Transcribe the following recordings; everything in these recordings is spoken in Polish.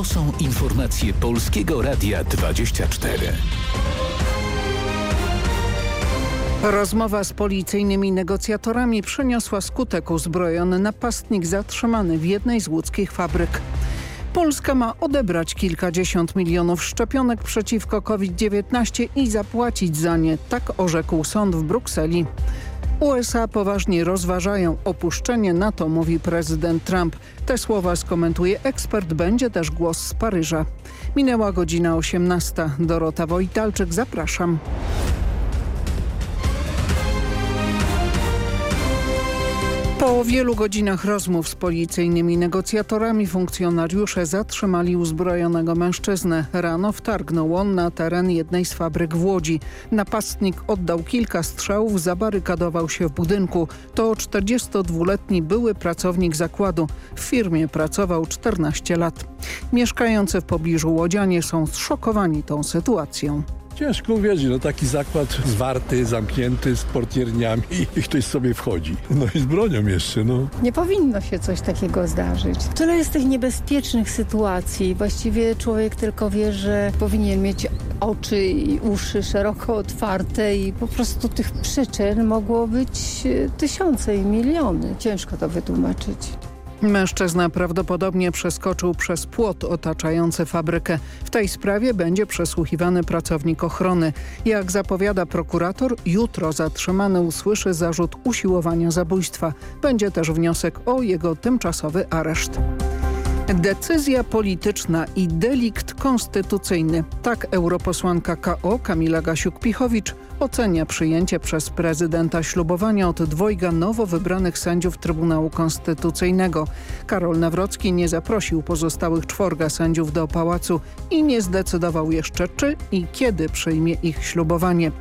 To są informacje Polskiego Radia 24. Rozmowa z policyjnymi negocjatorami przyniosła skutek. Uzbrojony napastnik zatrzymany w jednej z łódzkich fabryk. Polska ma odebrać kilkadziesiąt milionów szczepionek przeciwko COVID-19 i zapłacić za nie, tak orzekł sąd w Brukseli. USA poważnie rozważają opuszczenie NATO, mówi prezydent Trump. Te słowa skomentuje ekspert, będzie też głos z Paryża. Minęła godzina 18. Dorota Wojtalczyk, zapraszam. Po wielu godzinach rozmów z policyjnymi negocjatorami funkcjonariusze zatrzymali uzbrojonego mężczyznę. Rano wtargnął on na teren jednej z fabryk w Łodzi. Napastnik oddał kilka strzałów, zabarykadował się w budynku. To 42-letni były pracownik zakładu. W firmie pracował 14 lat. Mieszkający w pobliżu Łodzianie są zszokowani tą sytuacją. Ciężko uwierzyć, no taki zakład zwarty, zamknięty, z portierniami i ktoś sobie wchodzi. No i z bronią jeszcze, no. Nie powinno się coś takiego zdarzyć. Tyle jest tych niebezpiecznych sytuacji. Właściwie człowiek tylko wie, że powinien mieć oczy i uszy szeroko otwarte i po prostu tych przyczyn mogło być e, tysiące i miliony. Ciężko to wytłumaczyć. Mężczyzna prawdopodobnie przeskoczył przez płot otaczający fabrykę. W tej sprawie będzie przesłuchiwany pracownik ochrony. Jak zapowiada prokurator, jutro zatrzymany usłyszy zarzut usiłowania zabójstwa. Będzie też wniosek o jego tymczasowy areszt. Decyzja polityczna i delikt konstytucyjny. Tak europosłanka KO Kamila Gasiuk-Pichowicz ocenia przyjęcie przez prezydenta ślubowania od dwojga nowo wybranych sędziów Trybunału Konstytucyjnego. Karol Nawrocki nie zaprosił pozostałych czworga sędziów do pałacu i nie zdecydował jeszcze czy i kiedy przyjmie ich ślubowanie.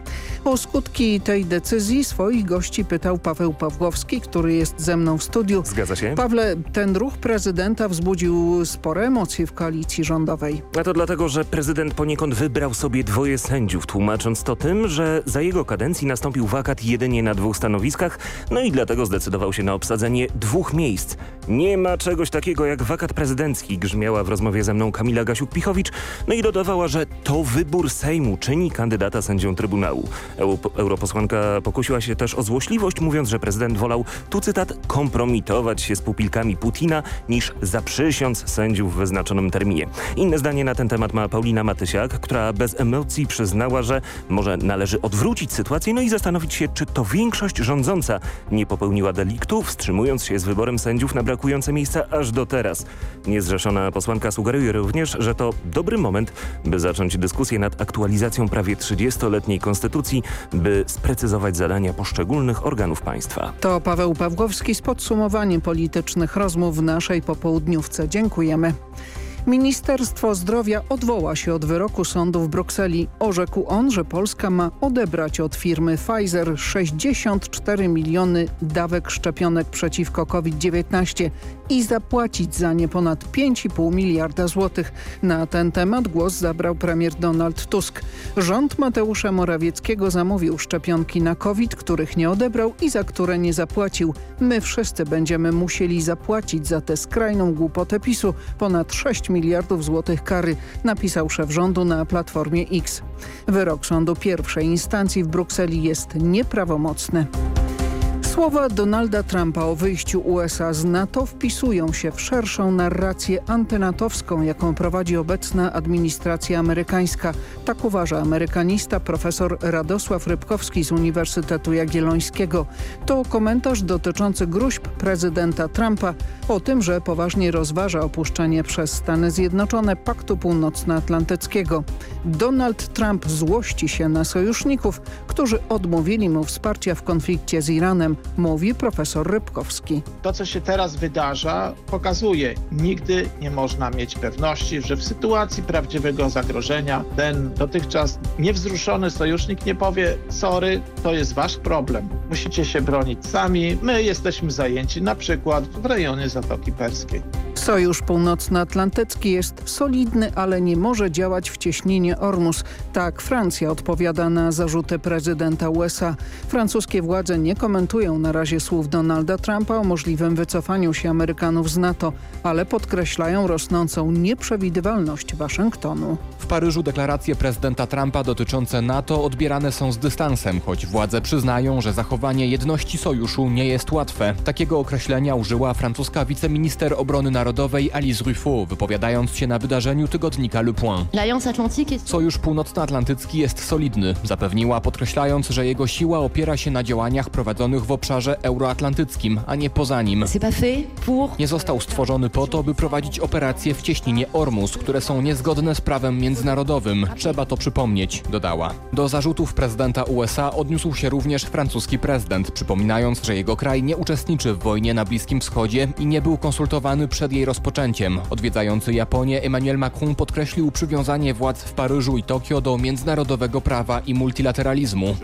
O skutki tej decyzji swoich gości pytał Paweł Pawłowski, który jest ze mną w studiu. Zgadza się. Pawle, ten ruch prezydenta wzbudził spore emocje w koalicji rządowej. A to dlatego, że prezydent poniekąd wybrał sobie dwoje sędziów, tłumacząc to tym, że za jego kadencji nastąpił wakat jedynie na dwóch stanowiskach, no i dlatego zdecydował się na obsadzenie dwóch miejsc. Nie ma czegoś takiego jak wakat prezydencki, grzmiała w rozmowie ze mną Kamila Gasiuk-Pichowicz, no i dodawała, że to wybór Sejmu czyni kandydata sędzią Trybunału. Europosłanka pokusiła się też o złośliwość, mówiąc, że prezydent wolał, tu cytat, kompromitować się z pupilkami Putina, niż zaprzysiąc sędziów w wyznaczonym terminie. Inne zdanie na ten temat ma Paulina Matysiak, która bez emocji przyznała, że może należy odwrócić sytuację, no i zastanowić się, czy to większość rządząca nie popełniła deliktu, wstrzymując się z wyborem sędziów na brakujące miejsca aż do teraz. Niezrzeszona posłanka sugeruje również, że to dobry moment, by zacząć dyskusję nad aktualizacją prawie 30-letniej konstytucji, by sprecyzować zadania poszczególnych organów państwa. To Paweł Pawłowski z podsumowaniem politycznych rozmów w naszej popołudniówce. Dziękujemy. Ministerstwo Zdrowia odwoła się od wyroku sądu w Brukseli. Orzekł on, że Polska ma odebrać od firmy Pfizer 64 miliony dawek szczepionek przeciwko COVID-19 i zapłacić za nie ponad 5,5 miliarda złotych. Na ten temat głos zabrał premier Donald Tusk. Rząd Mateusza Morawieckiego zamówił szczepionki na COVID, których nie odebrał i za które nie zapłacił. My wszyscy będziemy musieli zapłacić za tę skrajną głupotę PiSu ponad 6 miliardów złotych kary, napisał szef rządu na Platformie X. Wyrok sądu pierwszej instancji w Brukseli jest nieprawomocny. Słowa Donalda Trumpa o wyjściu USA z NATO wpisują się w szerszą narrację antynatowską, jaką prowadzi obecna administracja amerykańska. Tak uważa amerykanista profesor Radosław Rybkowski z Uniwersytetu Jagiellońskiego. To komentarz dotyczący gruźb prezydenta Trumpa o tym, że poważnie rozważa opuszczenie przez Stany Zjednoczone Paktu Północnoatlantyckiego. Donald Trump złości się na sojuszników, którzy odmówili mu wsparcia w konflikcie z Iranem mówi profesor Rybkowski. To, co się teraz wydarza, pokazuje, nigdy nie można mieć pewności, że w sytuacji prawdziwego zagrożenia ten dotychczas niewzruszony sojusznik nie powie sorry, to jest wasz problem, musicie się bronić sami, my jesteśmy zajęci na przykład w rejonie Zatoki Perskiej. Sojusz Północnoatlantycki jest solidny, ale nie może działać w cieśninie Ormus. Tak Francja odpowiada na zarzuty prezydenta USA. Francuskie władze nie komentują na razie słów Donalda Trumpa o możliwym wycofaniu się Amerykanów z NATO, ale podkreślają rosnącą nieprzewidywalność Waszyngtonu. W Paryżu deklaracje prezydenta Trumpa dotyczące NATO odbierane są z dystansem, choć władze przyznają, że zachowanie jedności sojuszu nie jest łatwe. Takiego określenia użyła francuska wiceminister obrony narodowej Alice Ruffo, wypowiadając się na wydarzeniu tygodnika Le Point. Sojusz Północnoatlantycki jest solidny, zapewniła, podkreślając, że jego siła opiera się na działaniach prowadzonych w obszarze euroatlantyckim, a nie poza nim. Nie został stworzony po to, by prowadzić operacje w cieśninie Ormus, które są niezgodne z prawem międzynarodowym. Trzeba to przypomnieć, dodała. Do zarzutów prezydenta USA odniósł się również francuski prezydent, przypominając, że jego kraj nie uczestniczy w wojnie na Bliskim Wschodzie i nie był konsultowany przed jej rozpoczęciem. Odwiedzający Japonię Emmanuel Macron podkreślił przywiązanie władz w Paryżu i Tokio do międzynarodowego prawa i multilateralizmu.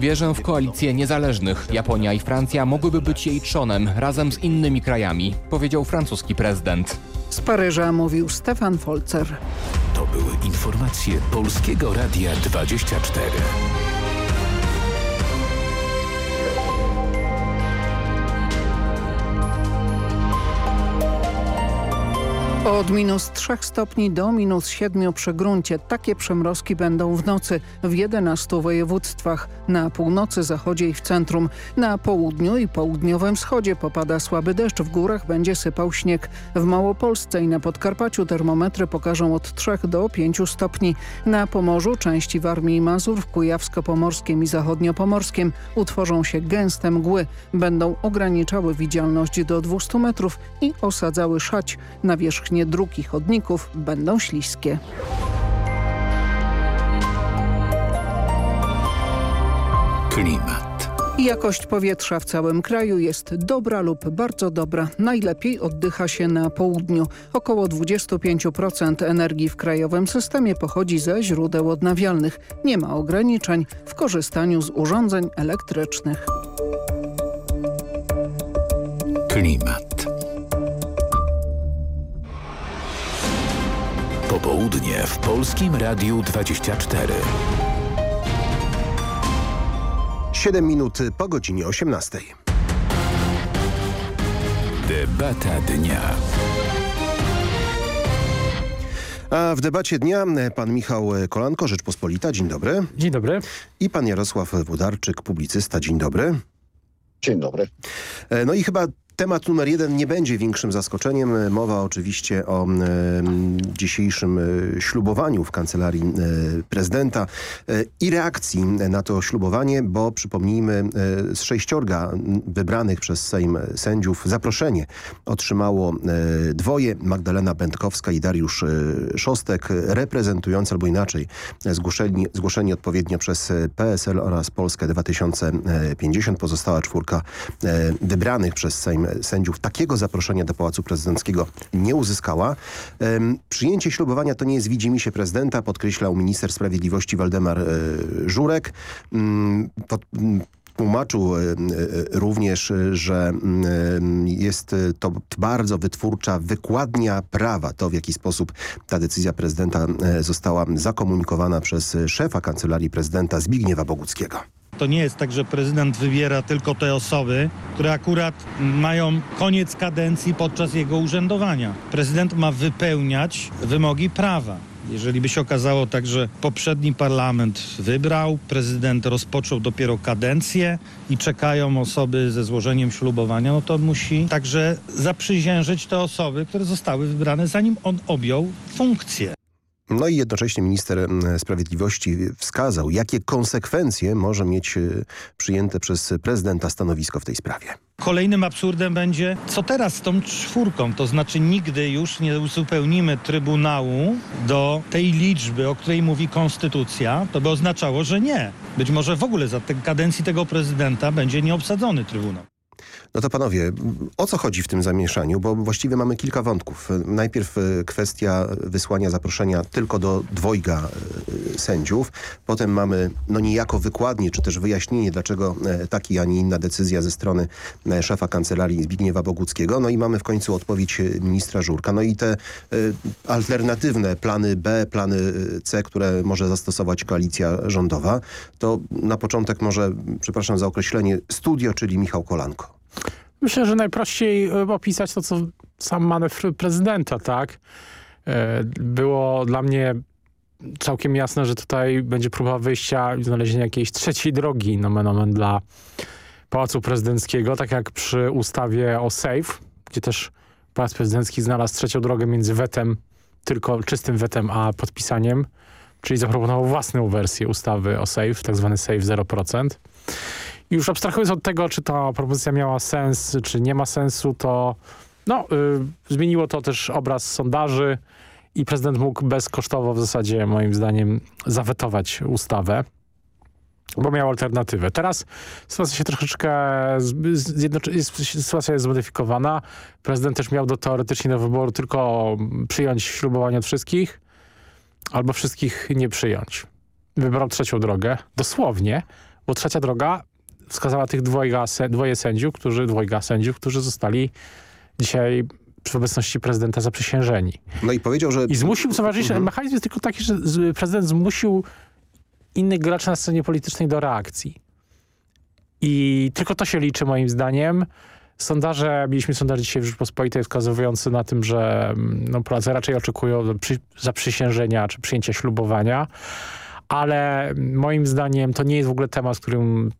Wierzę w koalicję niezależnych. Japonia i Francja mogłyby być jej trzonem razem z innymi krajami, powiedział francuski prezydent. Z Paryża mówił Stefan Folzer. To były informacje Polskiego Radia 24. Od minus 3 stopni do minus 7 przy gruncie. Takie przemrozki będą w nocy w 11 województwach. Na północy, zachodzie i w centrum. Na południu i południowym wschodzie popada słaby deszcz. W górach będzie sypał śnieg. W Małopolsce i na Podkarpaciu termometry pokażą od 3 do 5 stopni. Na Pomorzu, części Warmii i Mazur, w Kujawsko-Pomorskim i Zachodnio-Pomorskim utworzą się gęste mgły. Będą ograniczały widzialność do 200 metrów i osadzały szać. Na wierzchni dróg i chodników będą śliskie. Klimat. Jakość powietrza w całym kraju jest dobra lub bardzo dobra. Najlepiej oddycha się na południu. Około 25% energii w krajowym systemie pochodzi ze źródeł odnawialnych. Nie ma ograniczeń w korzystaniu z urządzeń elektrycznych. Klimat. Popołudnie w Polskim Radiu 24. 7 minut po godzinie 18. Debata dnia. A w debacie dnia pan Michał Kolanko, Rzeczpospolita. Dzień dobry. Dzień dobry. I pan Jarosław Włodarczyk, publicysta. Dzień dobry. Dzień dobry. No i chyba Temat numer jeden nie będzie większym zaskoczeniem. Mowa oczywiście o e, dzisiejszym e, ślubowaniu w kancelarii e, prezydenta i reakcji na to ślubowanie, bo przypomnijmy z sześciorga wybranych przez Sejm sędziów zaproszenie otrzymało dwoje, Magdalena Będkowska i Dariusz Szostek, reprezentujący albo inaczej zgłoszeni, zgłoszeni odpowiednio przez PSL oraz Polskę 2050. Pozostała czwórka wybranych przez Sejm sędziów takiego zaproszenia do Pałacu Prezydenckiego nie uzyskała. Przyjęcie ślubowania to nie jest widzimisię prezydenta, podkreślał minister sprawiedliwości Waldemar Żurek. Tłumaczył również, że jest to bardzo wytwórcza wykładnia prawa. To w jaki sposób ta decyzja prezydenta została zakomunikowana przez szefa Kancelarii Prezydenta Zbigniewa Boguckiego. To nie jest tak, że prezydent wybiera tylko te osoby, które akurat mają koniec kadencji podczas jego urzędowania. Prezydent ma wypełniać wymogi prawa. Jeżeli by się okazało tak, że poprzedni parlament wybrał, prezydent rozpoczął dopiero kadencję i czekają osoby ze złożeniem ślubowania, no to musi także zaprzysiężyć te osoby, które zostały wybrane zanim on objął funkcję. No i jednocześnie minister sprawiedliwości wskazał, jakie konsekwencje może mieć przyjęte przez prezydenta stanowisko w tej sprawie. Kolejnym absurdem będzie, co teraz z tą czwórką, to znaczy nigdy już nie uzupełnimy Trybunału do tej liczby, o której mówi Konstytucja, to by oznaczało, że nie. Być może w ogóle za kadencji tego prezydenta będzie nieobsadzony Trybunał. No to panowie, o co chodzi w tym zamieszaniu? Bo właściwie mamy kilka wątków. Najpierw e, kwestia wysłania zaproszenia tylko do dwojga e, sędziów. Potem mamy no niejako wykładnie, czy też wyjaśnienie, dlaczego e, taki, a nie inna decyzja ze strony szefa kancelarii Zbigniewa Boguckiego. No i mamy w końcu odpowiedź ministra Żurka. No i te alternatywne plany B, plany C, które może zastosować koalicja rządowa. To na początek może, przepraszam za określenie, studio, czyli Michał Kolanko. Myślę, że najprościej e, opisać to, co sam manewr prezydenta, tak? E, było dla mnie całkiem jasne, że tutaj będzie próba wyjścia i znalezienia jakiejś trzeciej drogi nomen omen dla Pałacu Prezydenckiego, tak jak przy ustawie o SAFE, gdzie też Pałac Prezydencki znalazł trzecią drogę między wetem, tylko czystym wetem, a podpisaniem, czyli zaproponował własną wersję ustawy o SAFE, tak zwany SAFE 0%. Już abstrahując od tego, czy ta propozycja miała sens, czy nie ma sensu, to no, y, zmieniło to też obraz sondaży i prezydent mógł bezkosztowo w zasadzie moim zdaniem zawetować ustawę bo miał alternatywę. Teraz sytuacja się troszeczkę, sytuacja jest zmodyfikowana. Prezydent też miał do teoretycznie do wyboru tylko przyjąć ślubowanie od wszystkich, albo wszystkich nie przyjąć. Wybrał trzecią drogę, dosłownie, bo trzecia droga wskazała tych dwojga, dwoje sędziów, którzy, dwojga sędziów, którzy zostali dzisiaj przy obecności prezydenta zaprzysiężeni. No i powiedział, że... I zmusił, co ważniejsze, mhm. mechanizm jest tylko taki, że prezydent zmusił innych graczy na scenie politycznej do reakcji. I tylko to się liczy moim zdaniem. Sondaże, mieliśmy sondaż dzisiaj w Rzeczpospolitej wskazujący na tym, że mm, no, Polacy raczej oczekują przy, zaprzysiężenia czy przyjęcia ślubowania, ale moim zdaniem to nie jest w ogóle temat, z którym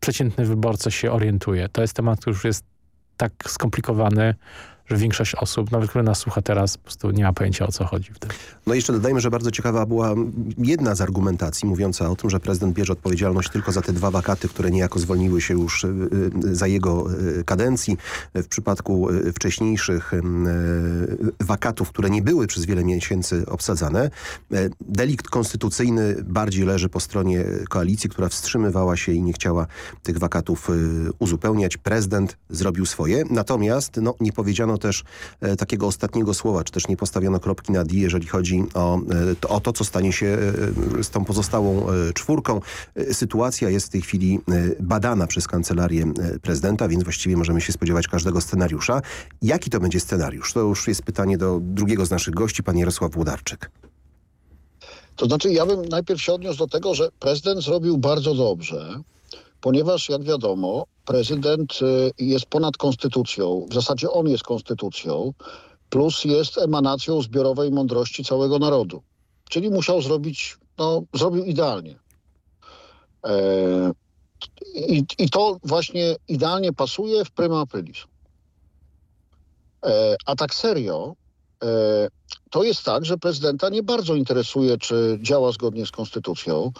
przeciętny wyborca się orientuje. To jest temat, który już jest tak skomplikowany, że większość osób, nawet które nas słucha teraz, po prostu nie ma pojęcia o co chodzi w tym. No i jeszcze dodajmy, że bardzo ciekawa była jedna z argumentacji mówiąca o tym, że prezydent bierze odpowiedzialność tylko za te dwa wakaty, które niejako zwolniły się już y, y, za jego y, kadencji. W przypadku wcześniejszych wakatów, które nie były przez wiele miesięcy obsadzane, delikt konstytucyjny bardziej leży po stronie koalicji, która wstrzymywała się i nie chciała tych wakatów uzupełniać. Prezydent zrobił swoje, natomiast no, nie powiedziano też e, takiego ostatniego słowa, czy też nie postawiono kropki na D, jeżeli chodzi o e, to, o to, co stanie się e, z tą pozostałą czwórką. Sytuacja jest w tej chwili badana przez Kancelarię Prezydenta, więc właściwie możemy się spodziewać każdego scenariusza. Jaki to będzie scenariusz? To już jest pytanie do drugiego z naszych gości, pan Jarosław Włodarczyk. To znaczy ja bym najpierw się odniósł do tego, że prezydent zrobił bardzo dobrze, ponieważ jak wiadomo prezydent y, jest ponad konstytucją, w zasadzie on jest konstytucją, plus jest emanacją zbiorowej mądrości całego narodu. Czyli musiał zrobić, no zrobił idealnie. E, i, I to właśnie idealnie pasuje w prima aprilis. E, a tak serio, e, to jest tak, że prezydenta nie bardzo interesuje, czy działa zgodnie z konstytucją.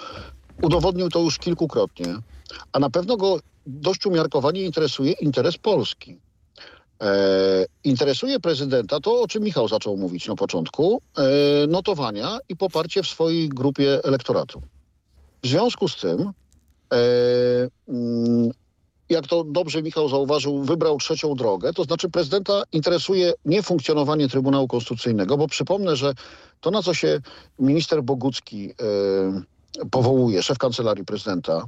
Udowodnił to już kilkukrotnie. A na pewno go dość umiarkowanie interesuje interes Polski. E, interesuje prezydenta to, o czym Michał zaczął mówić na początku, e, notowania i poparcie w swojej grupie elektoratu. W związku z tym, e, mm, jak to dobrze Michał zauważył, wybrał trzecią drogę, to znaczy prezydenta interesuje nie funkcjonowanie Trybunału Konstytucyjnego, bo przypomnę, że to na co się minister Bogucki e, powołuje, szef kancelarii prezydenta,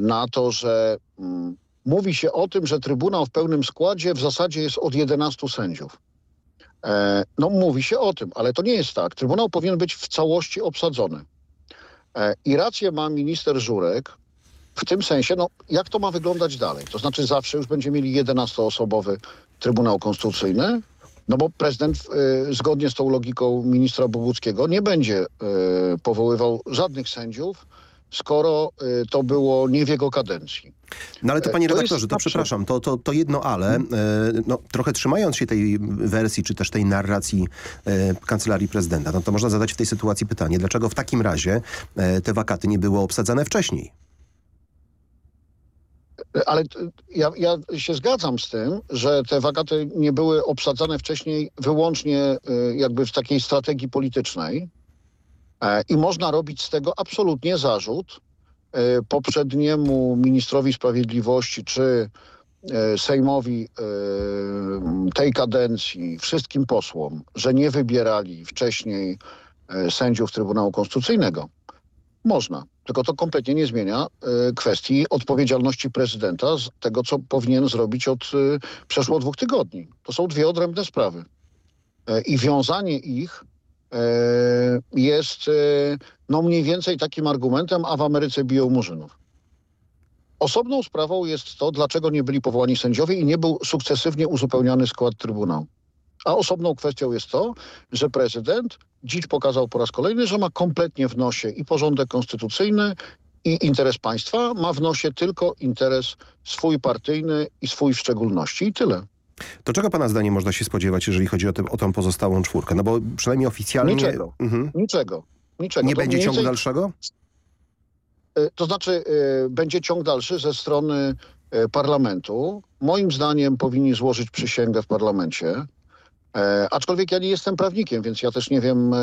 na to, że mm, mówi się o tym, że Trybunał w pełnym składzie w zasadzie jest od 11 sędziów. E, no mówi się o tym, ale to nie jest tak. Trybunał powinien być w całości obsadzony. E, I rację ma minister Żurek w tym sensie, no jak to ma wyglądać dalej? To znaczy zawsze już będziemy mieli 11-osobowy Trybunał Konstytucyjny, no bo prezydent zgodnie z tą logiką ministra Boguckiego nie będzie powoływał żadnych sędziów, skoro y, to było nie w jego kadencji. No ale to panie redaktorze, to, przepraszam, to, to, to jedno ale, hmm. no, trochę trzymając się tej wersji, czy też tej narracji e, Kancelarii Prezydenta, no to można zadać w tej sytuacji pytanie, dlaczego w takim razie e, te wakaty nie były obsadzane wcześniej? Ale ja, ja, się zgadzam z tym, że te wakaty nie były obsadzane wcześniej wyłącznie jakby w takiej strategii politycznej, E, I można robić z tego absolutnie zarzut e, poprzedniemu ministrowi sprawiedliwości czy e, Sejmowi e, tej kadencji, wszystkim posłom, że nie wybierali wcześniej e, sędziów Trybunału Konstytucyjnego. Można, tylko to kompletnie nie zmienia kwestii odpowiedzialności prezydenta z tego, co powinien zrobić od przeszło dwóch tygodni. To są dwie odrębne sprawy. I wiązanie ich jest no mniej więcej takim argumentem, a w Ameryce biją murzynów. Osobną sprawą jest to, dlaczego nie byli powołani sędziowie i nie był sukcesywnie uzupełniany skład Trybunału. A osobną kwestią jest to, że prezydent dziś pokazał po raz kolejny, że ma kompletnie w nosie i porządek konstytucyjny, i interes państwa, ma w nosie tylko interes swój partyjny i swój w szczególności. I tyle. To czego pana zdaniem można się spodziewać, jeżeli chodzi o, tę, o tą pozostałą czwórkę? No bo przynajmniej oficjalnie... Niczego. Mhm. Niczego. Niczego. Nie to będzie ciągu dalszego? E, to znaczy e, będzie ciąg dalszy ze strony e, parlamentu. Moim zdaniem powinni złożyć przysięgę w parlamencie. Aczkolwiek ja nie jestem prawnikiem, więc ja też nie wiem,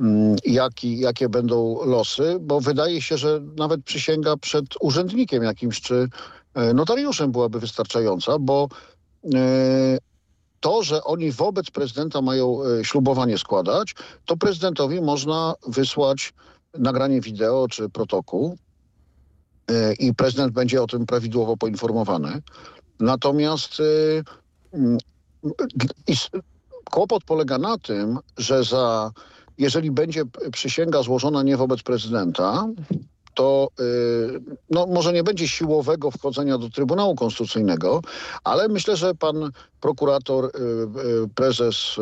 mm, jaki, jakie będą losy, bo wydaje się, że nawet przysięga przed urzędnikiem jakimś czy notariuszem byłaby wystarczająca, bo to, że oni wobec prezydenta mają ślubowanie składać, to prezydentowi można wysłać nagranie wideo czy protokół e, i prezydent będzie o tym prawidłowo poinformowany. Natomiast e, kłopot polega na tym, że za, jeżeli będzie przysięga złożona nie wobec prezydenta, to e, no, może nie będzie siłowego wchodzenia do Trybunału Konstytucyjnego, ale myślę, że pan prokurator, prezes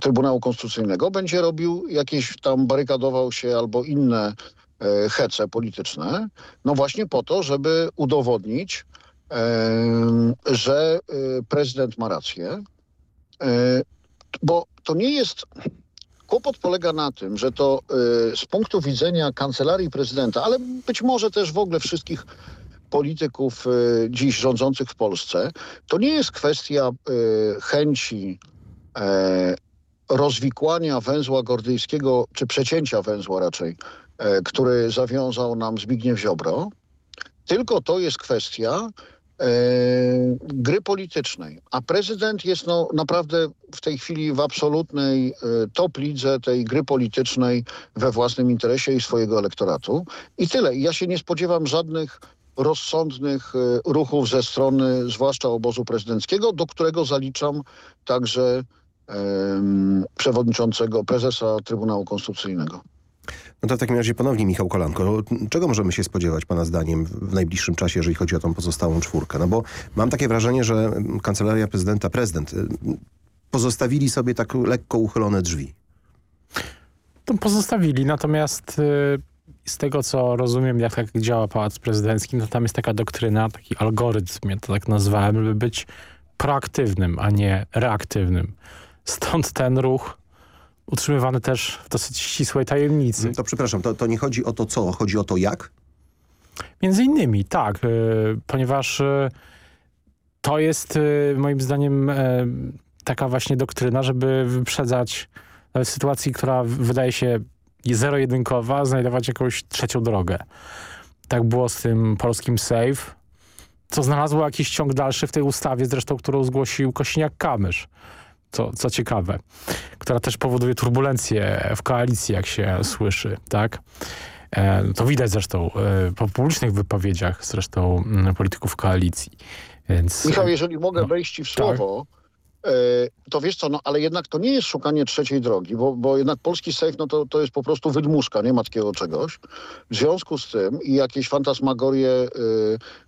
Trybunału Konstytucyjnego będzie robił jakieś tam, barykadował się albo inne hece polityczne, no właśnie po to, żeby udowodnić, że prezydent ma rację, bo to nie jest... Kłopot polega na tym, że to e, z punktu widzenia kancelarii prezydenta, ale być może też w ogóle wszystkich polityków e, dziś rządzących w Polsce, to nie jest kwestia chęci rozwikłania węzła gordyjskiego, czy przecięcia węzła raczej, e, który zawiązał nam Zbigniew Ziobro, tylko to jest kwestia e, gry politycznej. A prezydent jest no, naprawdę w tej chwili w absolutnej e, top lidze tej gry politycznej we własnym interesie i swojego elektoratu. I tyle. Ja się nie spodziewam żadnych rozsądnych e, ruchów ze strony zwłaszcza obozu prezydenckiego, do którego zaliczam także przewodniczącego, prezesa Trybunału Konstytucyjnego. No to w takim razie ponownie Michał Kolanko. Czego możemy się spodziewać pana zdaniem w najbliższym czasie, jeżeli chodzi o tą pozostałą czwórkę? No bo mam takie wrażenie, że kancelaria prezydenta, prezydent y, pozostawili sobie tak lekko uchylone drzwi. To pozostawili, natomiast y, z tego co rozumiem, jak tak działa Pałac Prezydencki, no tam jest taka doktryna, taki algorytm, ja to tak nazwałem, żeby być proaktywnym, a nie reaktywnym. Stąd ten ruch utrzymywany też w dosyć ścisłej tajemnicy. To przepraszam, to, to nie chodzi o to co, chodzi o to jak? Między innymi, tak, y, ponieważ y, to jest y, moim zdaniem taka właśnie doktryna, żeby wyprzedzać w sytuacji, która wydaje się zero-jedynkowa, znajdować jakąś trzecią drogę. Tak było z tym polskim SAFE, co znalazło jakiś ciąg dalszy w tej ustawie, zresztą którą zgłosił Kośniak-Kamysz co, co ciekawe, która też powoduje turbulencje w koalicji, jak się słyszy, tak? E, to widać zresztą e, po publicznych wypowiedziach zresztą m, polityków koalicji. Więc, Michał, jeżeli mogę no, wejść w słowo, tak? E, to wiesz co, no ale jednak to nie jest szukanie trzeciej drogi, bo, bo jednak polski safe no to, to jest po prostu wydmuszka, nie ma takiego czegoś. W związku z tym i jakieś fantasmagorie y,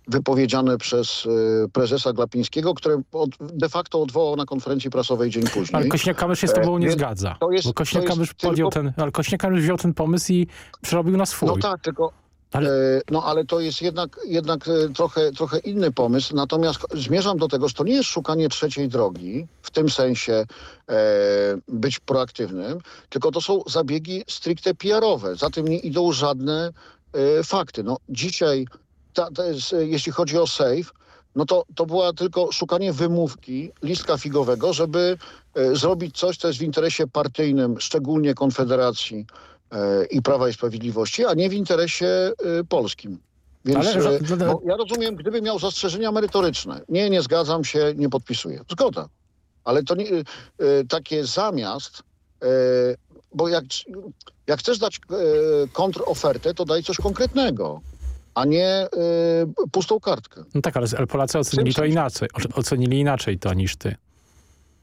wypowiedziane przez y, prezesa Glapińskiego, które od, de facto odwołał na konferencji prasowej dzień później. Ale Kośniak-Kamysz się z tobą nie e, zgadza. To jest, bo Kośniak-Kamysz podjął tylko... ten, ale Kośniak-Kamysz wziął ten pomysł i przerobił na swój. No tak, tylko ale... E, no ale to jest jednak, jednak e, trochę, trochę inny pomysł. Natomiast zmierzam do tego, że to nie jest szukanie trzeciej drogi, w tym sensie e, być proaktywnym, tylko to są zabiegi stricte PR-owe. Za tym nie idą żadne e, fakty. No, dzisiaj, ta, jest, jeśli chodzi o SAFE, no to, to była tylko szukanie wymówki, listka figowego, żeby e, zrobić coś, co jest w interesie partyjnym, szczególnie Konfederacji, i Prawa i Sprawiedliwości, a nie w interesie y, polskim. Więc Ale- e, bo ja rozumiem, gdyby miał zastrzeżenia merytoryczne. Nie, nie zgadzam się, nie podpisuję. Zgoda. Ale to nie, e, takie zamiast, bo jak, jak chcesz dać kontrofertę, to daj coś konkretnego, a nie pustą kartkę. No tak, ale, ale Polacy ocenili to inaczej. Ocenili inaczej to niż ty.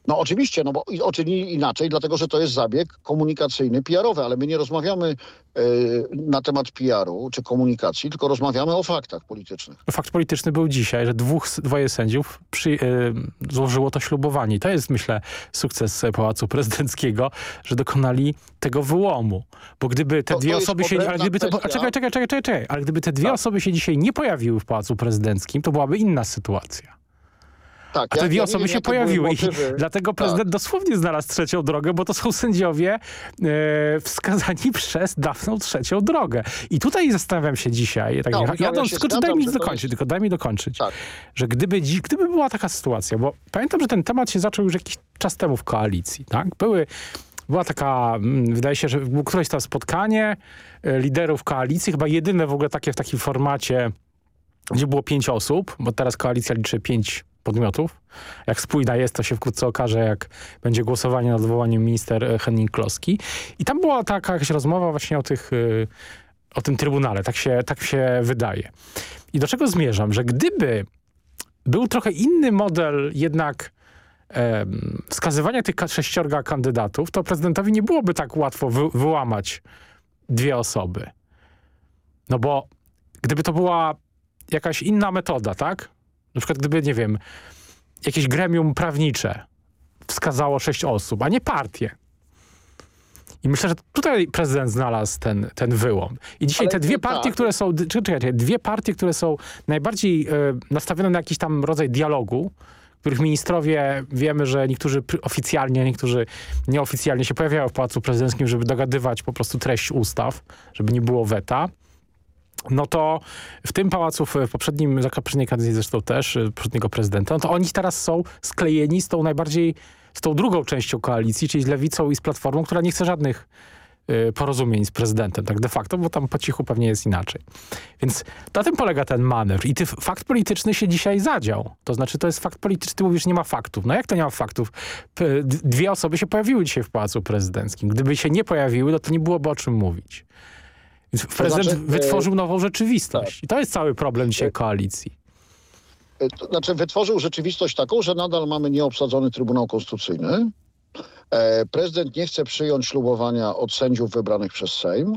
No oczywiście, no bo ocenili inaczej, dlatego że to jest zabieg komunikacyjny, PR-owy, ale my nie rozmawiamy e, na temat PR-u czy komunikacji, tylko rozmawiamy o faktach politycznych. Fakt polityczny był dzisiaj, że dwóch, dwoje sędziów przy, y, złożyło to ślubowanie. I to jest, myślę, sukces Pałacu Prezydenckiego, że dokonali tego wyłomu. Bo gdyby te To- dwie to osoby się... Ale gdyby to, czekaj, czekaj, czekaj, czekaj, czekaj. Ale gdyby te dwie Tak. osoby się dzisiaj nie pojawiły w Pałacu Prezydenckim, to byłaby inna sytuacja. Tak, A te ja- dwie ja osoby wiem, się pojawiły i dlatego prezydent Tak. dosłownie znalazł trzecią drogę, bo to są sędziowie e, wskazani przez dawną trzecią drogę. I tutaj zastanawiam się dzisiaj, tak, No, ja jadąc, się tylko daj mi dokończyć, jest- tylko daj mi dokończyć, Tak. że gdyby, gdyby była taka sytuacja, bo pamiętam, że ten temat się zaczął już jakiś czas temu w koalicji, tak? Były była taka, mm, wydaje się, że było któreś tam spotkanie e, liderów koalicji, chyba jedyne w ogóle takie w takim formacie, gdzie było pięć osób, bo teraz koalicja liczy pięć podmiotów. Jak spójna jest, to się wkrótce okaże, jak będzie głosowanie nad odwołaniem minister e, Henning Kloski. I tam była taka jakaś rozmowa właśnie o tych, y, o tym trybunale, tak się, tak się wydaje. I do czego zmierzam? Że gdyby był trochę inny model jednak wskazywania tych sześciorga kandydatów, to prezydentowi nie byłoby tak łatwo wy, wyłamać dwie osoby. No bo gdyby to była jakaś inna metoda, tak? Na przykład gdyby, nie wiem, jakieś gremium prawnicze wskazało sześć osób, a nie partie. I myślę, że tutaj prezydent znalazł ten, ten wyłom. I dzisiaj Ale te dwie partie, tak. które są, czekaj, czekaj, dwie partie, które są najbardziej e, nastawione na jakiś tam rodzaj dialogu, których ministrowie wiemy, że niektórzy oficjalnie, niektórzy nieoficjalnie się pojawiają w Pałacu Prezydenckim, żeby dogadywać po prostu treść ustaw, żeby nie było weta. No to w tym pałacu, w poprzednim, za poprzedniej kadencji zresztą też, y, poprzedniego prezydenta, no to oni teraz są sklejeni z tą najbardziej, z tą drugą częścią koalicji, czyli z Lewicą i z Platformą, która nie chce żadnych y, porozumień z prezydentem, tak de facto, bo tam po cichu pewnie jest inaczej. Więc na tym polega ten manewr. I ty, fakt polityczny się dzisiaj zadział. To znaczy, to jest fakt polityczny, ty mówisz, nie ma faktów. No jak to nie ma faktów? Dwie osoby się pojawiły dzisiaj w Pałacu Prezydenckim. Gdyby się nie pojawiły, no to nie byłoby o czym mówić. Więc prezydent znaczy, e, wytworzył nową rzeczywistość. I to jest cały problem dzisiaj koalicji. E, To znaczy wytworzył rzeczywistość taką, że nadal mamy nieobsadzony Trybunał Konstytucyjny. E, prezydent nie chce przyjąć ślubowania od sędziów wybranych przez Sejm.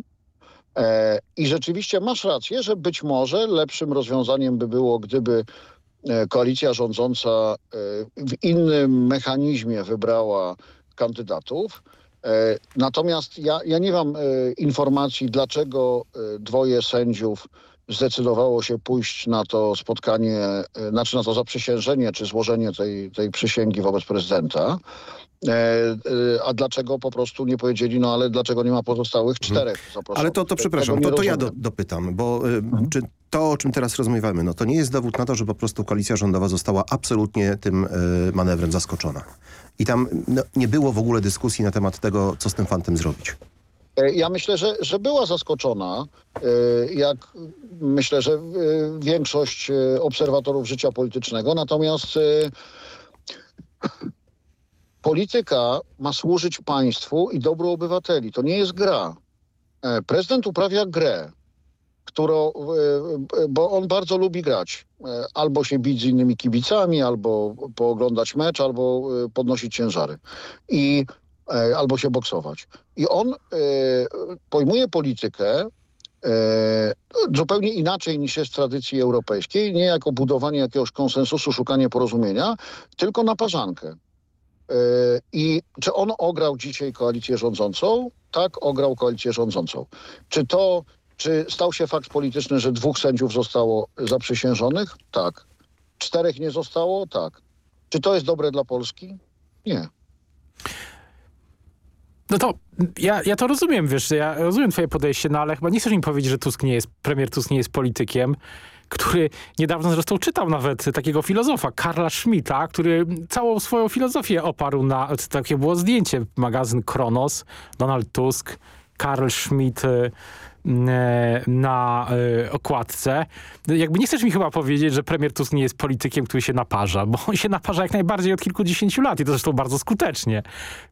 E, I rzeczywiście masz rację, że być może lepszym rozwiązaniem by było, gdyby e, koalicja rządząca e, w innym mechanizmie wybrała kandydatów. E, Natomiast ja, ja nie mam e, informacji, dlaczego e, dwoje sędziów zdecydowało się pójść na to spotkanie, e, znaczy na to zaprzysiężenie, czy złożenie tej, tej przysięgi wobec prezydenta. E, e, A dlaczego po prostu nie powiedzieli, no ale dlaczego nie ma pozostałych czterech zaproszonych? Mhm. Ale to, to przepraszam, nie to, to ja do, dopytam, bo y, czy to, o czym teraz rozmawiamy, no to nie jest dowód na to, że po prostu koalicja rządowa została absolutnie tym manewrem zaskoczona. I tam no, nie było w ogóle dyskusji na temat tego, co z tym fantem zrobić. E, Ja myślę, że, że była zaskoczona, e, jak myślę, że e, większość obserwatorów życia politycznego. Natomiast polityka ma służyć państwu i dobru obywateli. To nie jest gra. Prezydent uprawia grę, którą, bo on bardzo lubi grać. Albo się bić z innymi kibicami, albo pooglądać mecz, albo podnosić ciężary. I albo się boksować. I on e, pojmuje politykę e, zupełnie inaczej niż jest w tradycji europejskiej, nie jako budowanie jakiegoś konsensusu, szukanie porozumienia, tylko na parzankę. E, I czy on ograł dzisiaj koalicję rządzącą? Tak, ograł koalicję rządzącą. Czy to, czy stał się fakt polityczny, że dwóch sędziów zostało zaprzysiężonych? Tak. Czterech nie zostało? Tak. Czy to jest dobre dla Polski? Nie. No to ja, ja to rozumiem, wiesz, ja rozumiem twoje podejście, no ale chyba nie chcesz mi powiedzieć, że Tusk nie jest, premier Tusk nie jest politykiem, który niedawno zresztą czytał nawet takiego filozofa, Karla Schmidta, który całą swoją filozofię oparł na, takie było zdjęcie, magazyn Kronos, Donald Tusk, Karl Schmidt, y, na e, okładce. Jakby nie chcesz mi chyba powiedzieć, że premier Tusk nie jest politykiem, który się naparza, bo on się naparza jak najbardziej od kilkudziesięciu lat i to zresztą bardzo skutecznie.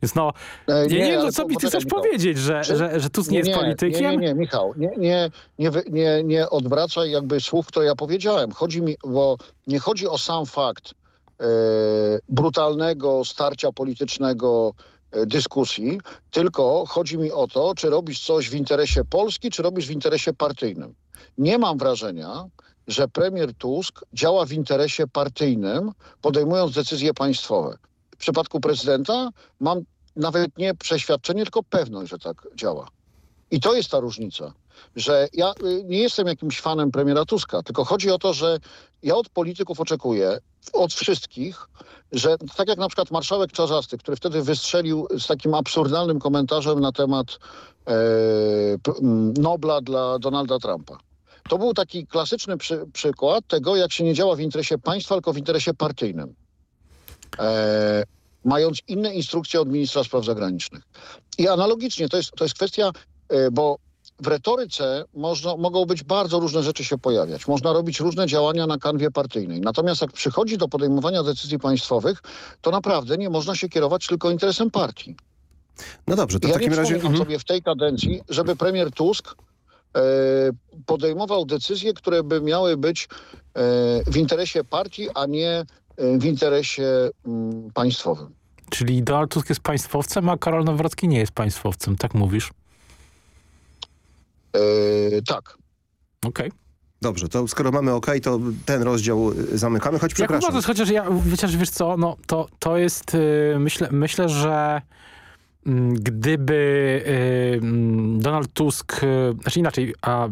Więc no, E, ja nie, wiem, no, co mi ty poczekaj, chcesz powiedzieć, że, że, że Tusk nie, jest politykiem? Nie, nie, nie, Michał, nie, nie, nie, nie, nie odwracaj jakby słów, które ja powiedziałem. Chodzi mi, bo nie chodzi o sam fakt e, brutalnego starcia politycznego dyskusji, tylko chodzi mi o to, czy robisz coś w interesie Polski, czy robisz w interesie partyjnym. Nie mam wrażenia, że premier Tusk działa w interesie partyjnym, podejmując decyzje państwowe. W przypadku prezydenta mam nawet nie przeświadczenie, tylko pewność, że tak działa. I to jest ta różnica, że ja y, nie jestem jakimś fanem premiera Tuska, tylko chodzi o to, że ja od polityków oczekuję, od wszystkich, że tak jak na przykład marszałek Czarzasty, który wtedy wystrzelił z takim absurdalnym komentarzem na temat e, Nobla dla Donalda Trumpa. To był taki klasyczny przy, przykład tego, jak się nie działa w interesie państwa, tylko w interesie partyjnym. E, mając inne instrukcje od ministra spraw zagranicznych. I analogicznie to jest, to jest kwestia, e, bo w retoryce można, mogą być bardzo różne rzeczy się pojawiać. Można robić różne działania na kanwie partyjnej. Natomiast jak przychodzi do podejmowania decyzji państwowych, to naprawdę nie można się kierować tylko interesem partii. No dobrze, to ja w takim razie... przypominam Mhm. sobie w tej kadencji, żeby premier Tusk e, podejmował decyzje, które by miały być e, w interesie partii, a nie e, w interesie mm, państwowym. Czyli Donald Tusk jest państwowcem, a Karol Nawrocki nie jest państwowcem, tak mówisz? E, tak. Okej. Dobrze, to skoro mamy OK, to ten rozdział zamykamy, choć Jak przepraszam. uważasz, chociaż ja, chociaż wiesz co, no to, to jest, y, myślę, myślę, że mm, gdyby y, mm, Donald Tusk, y, znaczy inaczej, a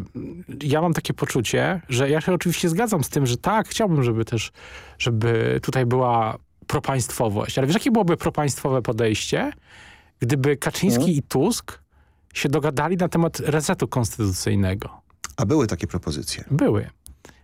ja mam takie poczucie, że ja się oczywiście zgadzam z tym, że tak, chciałbym, żeby też, żeby tutaj była propaństwowość, ale wiesz, jakie byłoby propaństwowe podejście, gdyby Kaczyński Mhm. i Tusk się dogadali na temat resetu konstytucyjnego. A były takie propozycje. Były.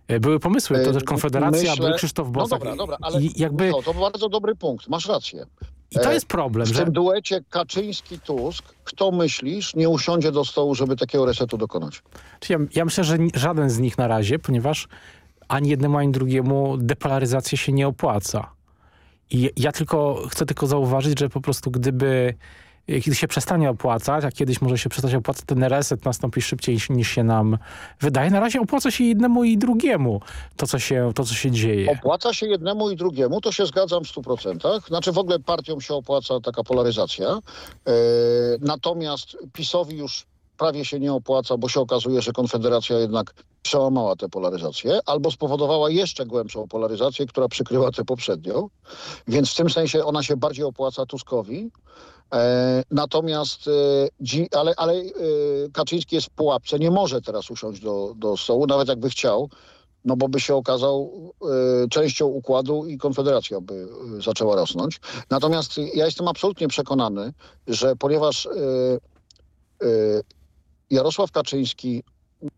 E, Były pomysły, to E, też Konfederacja, myślę- był Krzysztof No Bosak. dobra, dobra, ale jakby, Michał, to bardzo dobry punkt, masz rację. I to e, jest problem, W że tym duecie Kaczyński-Tusk, kto myślisz, nie usiądzie do stołu, żeby takiego resetu dokonać? Ja, ja myślę, że żaden z nich na razie, ponieważ ani jednemu, ani drugiemu depolaryzacja się nie opłaca. I ja tylko chcę tylko zauważyć, że po prostu gdyby kiedy się przestanie opłacać, a kiedyś może się przestać opłacać, ten reset nastąpi szybciej niż- się nam wydaje. Na razie opłaca się jednemu i drugiemu to, co się, to, co się dzieje. Opłaca się jednemu i drugiemu, to się zgadzam w 100%. Znaczy w ogóle partiom się opłaca taka polaryzacja. E, natomiast PiSowi już prawie się nie opłaca, bo się okazuje, że Konfederacja jednak przełamała tę polaryzację albo spowodowała jeszcze głębszą polaryzację, która przykryła tę poprzednią. Więc w tym sensie ona się bardziej opłaca Tuskowi. E, natomiast, e, ale, ale e, Kaczyński jest w pułapce, nie może teraz usiąść do, do stołu, nawet jakby chciał, no bo by się okazał e, częścią układu i Konfederacja by e, zaczęła rosnąć. Natomiast ja jestem absolutnie przekonany, że ponieważ e, Jarosław Kaczyński,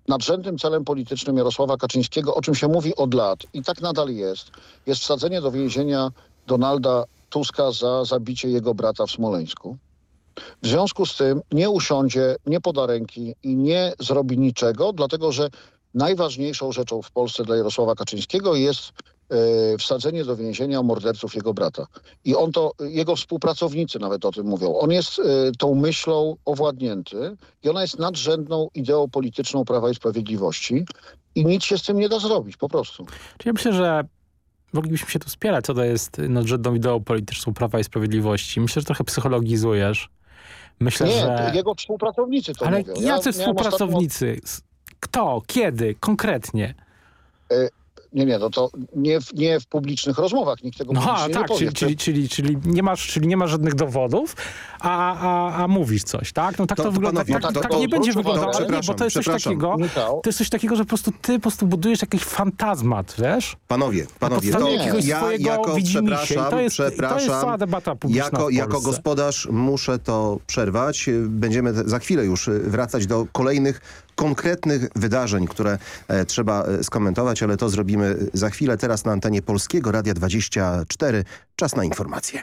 nadrzędnym celem politycznym Jarosława Kaczyńskiego, o czym się mówi od lat i tak nadal jest, jest wsadzenie do więzienia Donalda Tuska za zabicie jego brata w Smoleńsku. W związku z tym nie usiądzie, nie poda ręki i nie zrobi niczego, dlatego że najważniejszą rzeczą w Polsce dla Jarosława Kaczyńskiego jest wsadzenie do więzienia morderców jego brata. I on to, jego współpracownicy nawet o tym mówią. On jest e, tą myślą owładnięty i ona jest nadrzędną ideą polityczną Prawa i Sprawiedliwości i nic się z tym nie da zrobić, po prostu. Czyli ja myślę, że moglibyśmy się tu spierać, co to jest nadrzędną ideą polityczną Prawa i Sprawiedliwości. Myślę, że trochę psychologizujesz. Myślę, nie, że... jego współpracownicy to Ale mówią. Ja jacy miałem współpracownicy? S- Kto? Kiedy? Konkretnie? Ostatnio, nie, nie, no to nie w, nie w publicznych rozmowach, nikt tego No a, publicznie nie tak, powie. czyli, czyli, czyli, czyli, nie masz, czyli nie masz żadnych dowodów, a, a, a mówisz coś, tak? No tak to, To- wygląda. panowie, tak to- tak to- nie będzie wyglądało, nie, bo to jest coś przepraszam, takiego, to jest coś takiego, że po prostu ty po prostu budujesz jakiś fantazmat, wiesz? Panowie, panowie, to jakiegoś ja swojego jako, przepraszam, To jest- to jest przepraszam, cała debata publiczna jako, jako gospodarz muszę to przerwać. Będziemy za chwilę już wracać do kolejnych konkretnych wydarzeń, które e, trzeba e, skomentować, ale to zrobimy za chwilę. Teraz na antenie Polskiego Radia 24. Czas na informacje.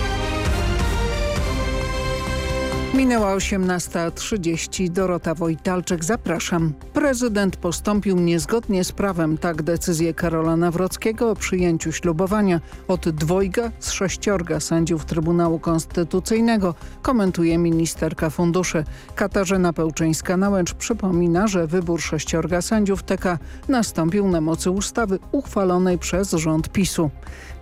Minęła 18.30. Dorota Wojtalczyk, zapraszam. Prezydent postąpił niezgodnie z prawem. Tak decyzję Karola Nawrockiego o przyjęciu ślubowania od dwojga z sześciorga sędziów Trybunału Konstytucyjnego komentuje ministerka funduszy. Katarzyna Pełczyńska-Nałęcz przypomina, że wybór sześciorga sędziów TK nastąpił na mocy ustawy uchwalonej przez rząd PiSu.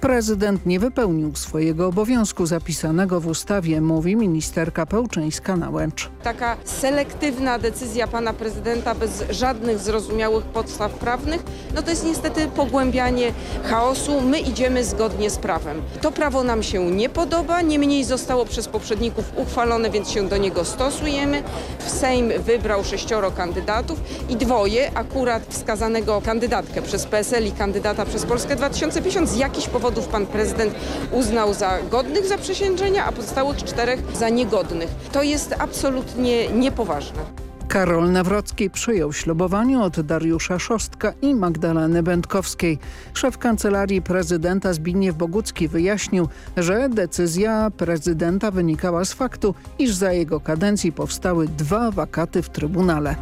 Prezydent nie wypełnił swojego obowiązku zapisanego w ustawie, mówi ministerka Pełczyńska-Nałęcz. Taka selektywna decyzja pana prezydenta bez żadnych zrozumiałych podstaw prawnych, no to jest niestety pogłębianie chaosu. My idziemy zgodnie z prawem. To prawo nam się nie podoba, niemniej zostało przez poprzedników uchwalone, więc się do niego stosujemy. Sejm wybrał sześcioro kandydatów i dwoje, akurat wskazanego kandydatkę przez PSL i kandydata przez Polskę 2050 z jakichś powodów pan prezydent uznał za godnych zaprzysiężenia, a pozostałych czterech za niegodnych. To jest absolutnie niepoważne. Karol Nawrocki przyjął ślubowanie od Dariusza Szostka i Magdaleny Będkowskiej. Szef Kancelarii Prezydenta Zbigniew Bogucki wyjaśnił, że decyzja prezydenta wynikała z faktu, iż za jego kadencji powstały dwa wakaty w Trybunale.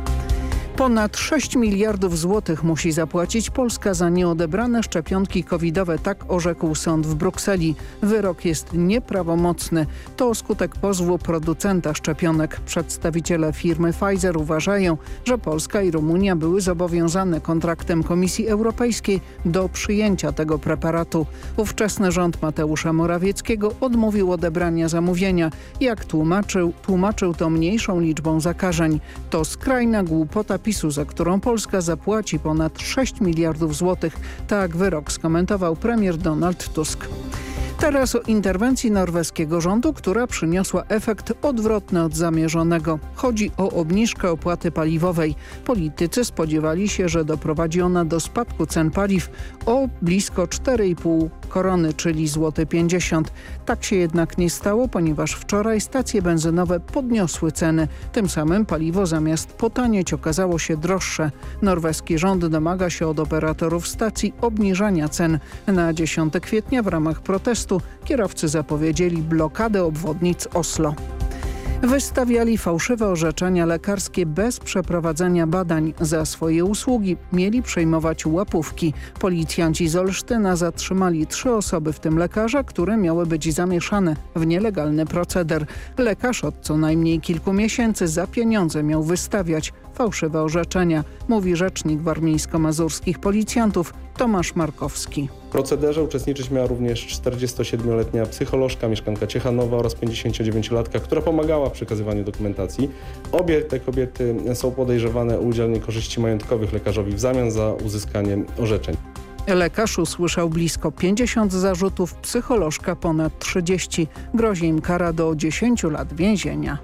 Ponad 6 miliardów złotych musi zapłacić Polska za nieodebrane szczepionki covidowe, tak orzekł sąd w Brukseli. Wyrok jest nieprawomocny. To skutek pozwu producenta szczepionek. Przedstawiciele firmy Pfizer uważają, że Polska i Rumunia były zobowiązane kontraktem Komisji Europejskiej do przyjęcia tego preparatu. Ówczesny rząd Mateusza Morawieckiego odmówił odebrania zamówienia. Jak tłumaczył, tłumaczył to mniejszą liczbą zakażeń. To skrajna głupota PiSu, za którą Polska zapłaci ponad 6 miliardów złotych. Tak wyrok skomentował premier Donald Tusk. Teraz o interwencji norweskiego rządu, która przyniosła efekt odwrotny od zamierzonego. Chodzi o obniżkę opłaty paliwowej. Politycy spodziewali się, że doprowadzi ona do spadku cen paliw o blisko 4,5 korony, czyli złoty 50. Tak się jednak nie stało, ponieważ wczoraj stacje benzynowe podniosły ceny. Tym samym paliwo zamiast potanieć okazało się droższe. Norweski rząd domaga się od operatorów stacji obniżania cen. Na 10 kwietnia w ramach protestu kierowcy zapowiedzieli blokadę obwodnic Oslo. Wystawiali fałszywe orzeczenia lekarskie bez przeprowadzenia badań. Za swoje usługi mieli przejmować łapówki. Policjanci z Olsztyna zatrzymali trzy osoby, w tym lekarza, które miały być zamieszane w nielegalny proceder. Lekarz od co najmniej kilku miesięcy za pieniądze miał wystawiać fałszywe orzeczenia, mówi rzecznik warmińsko-mazurskich policjantów Tomasz Markowski. W procederze uczestniczyć miała również 47-letnia psycholożka, mieszkanka Ciechanowa oraz 59-latka, która pomagała w przekazywaniu dokumentacji. Obie te kobiety są podejrzewane o udzielenie korzyści majątkowych lekarzowi w zamian za uzyskanie orzeczeń. Lekarz usłyszał blisko 50 zarzutów, psycholożka ponad 30. Grozi im kara do 10 lat więzienia.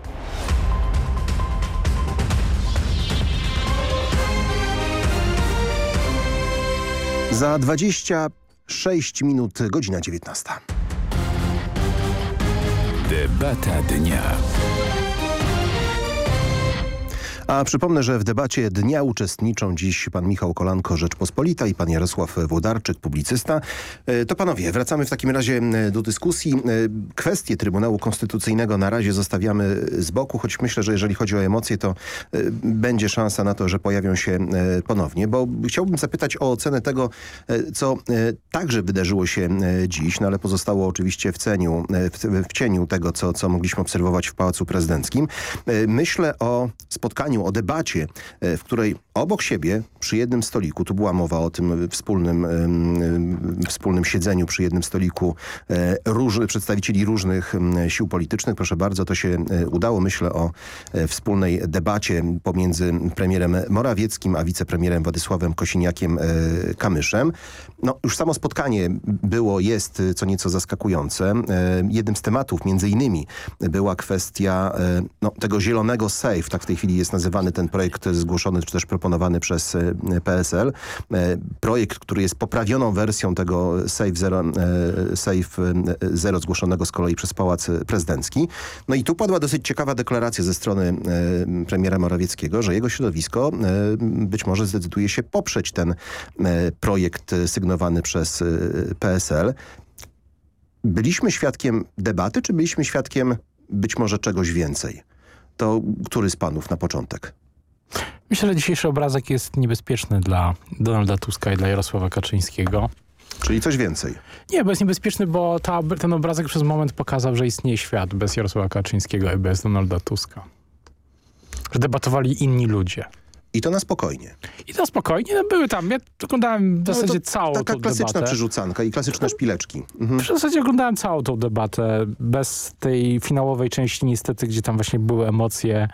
Za 26 minut, godzina 19. Debata dnia. A przypomnę, że w debacie dnia uczestniczą dziś pan Michał Kolanko, Rzeczpospolita i pan Jarosław Włodarczyk, publicysta. E, To panowie, wracamy w takim razie do dyskusji. E, Kwestie Trybunału Konstytucyjnego na razie zostawiamy z boku, choć myślę, że jeżeli chodzi o emocje, to e, będzie szansa na to, że pojawią się ponownie, bo chciałbym zapytać o ocenę tego, co także wydarzyło się dziś, no ale pozostało oczywiście w, ceniu, w, w cieniu tego, co, co mogliśmy obserwować w Pałacu Prezydenckim. Myślę o spotkaniu, o debacie, e, w której obok siebie, przy jednym stoliku, tu była mowa o tym wspólnym, wspólnym siedzeniu przy jednym stoliku e, róż, przedstawicieli różnych sił politycznych. Proszę bardzo, to się e, udało. Myślę o wspólnej debacie pomiędzy premierem Morawieckim, a wicepremierem Władysławem Kosiniakiem-Kamyszem. No, już samo spotkanie było, jest co nieco zaskakujące. Jednym z tematów, między innymi, była kwestia no, tego zielonego SAFE, tak w tej chwili jest nazywany ten projekt zgłoszony, czy też proponowany przez e, PSL. E, Projekt, który jest poprawioną wersją tego SAFE Zero, e, SAFE e, Zero zgłoszonego z kolei przez Pałac Prezydencki. No i tu padła dosyć ciekawa deklaracja ze strony premiera Morawieckiego, że jego środowisko być może zdecyduje się poprzeć ten projekt sygnowany przez PSL. Byliśmy świadkiem debaty, czy byliśmy świadkiem być może czegoś więcej? To który z panów na początek? Myślę, że dzisiejszy obrazek jest niebezpieczny dla Donalda Tuska i dla Jarosława Kaczyńskiego. Czyli coś więcej? Nie, bo jest niebezpieczny, bo ta, ten obrazek przez moment pokazał, że istnieje świat bez Jarosława Kaczyńskiego i bez Donalda Tuska. Że debatowali inni ludzie. I to na spokojnie. I to spokojnie, no były tam, ja oglądałem w No, zasadzie całą Taka tą klasyczna debatę. przerzucanka i klasyczne szpileczki. Mhm. W zasadzie oglądałem całą tą debatę, bez tej finałowej części niestety, gdzie tam właśnie były emocje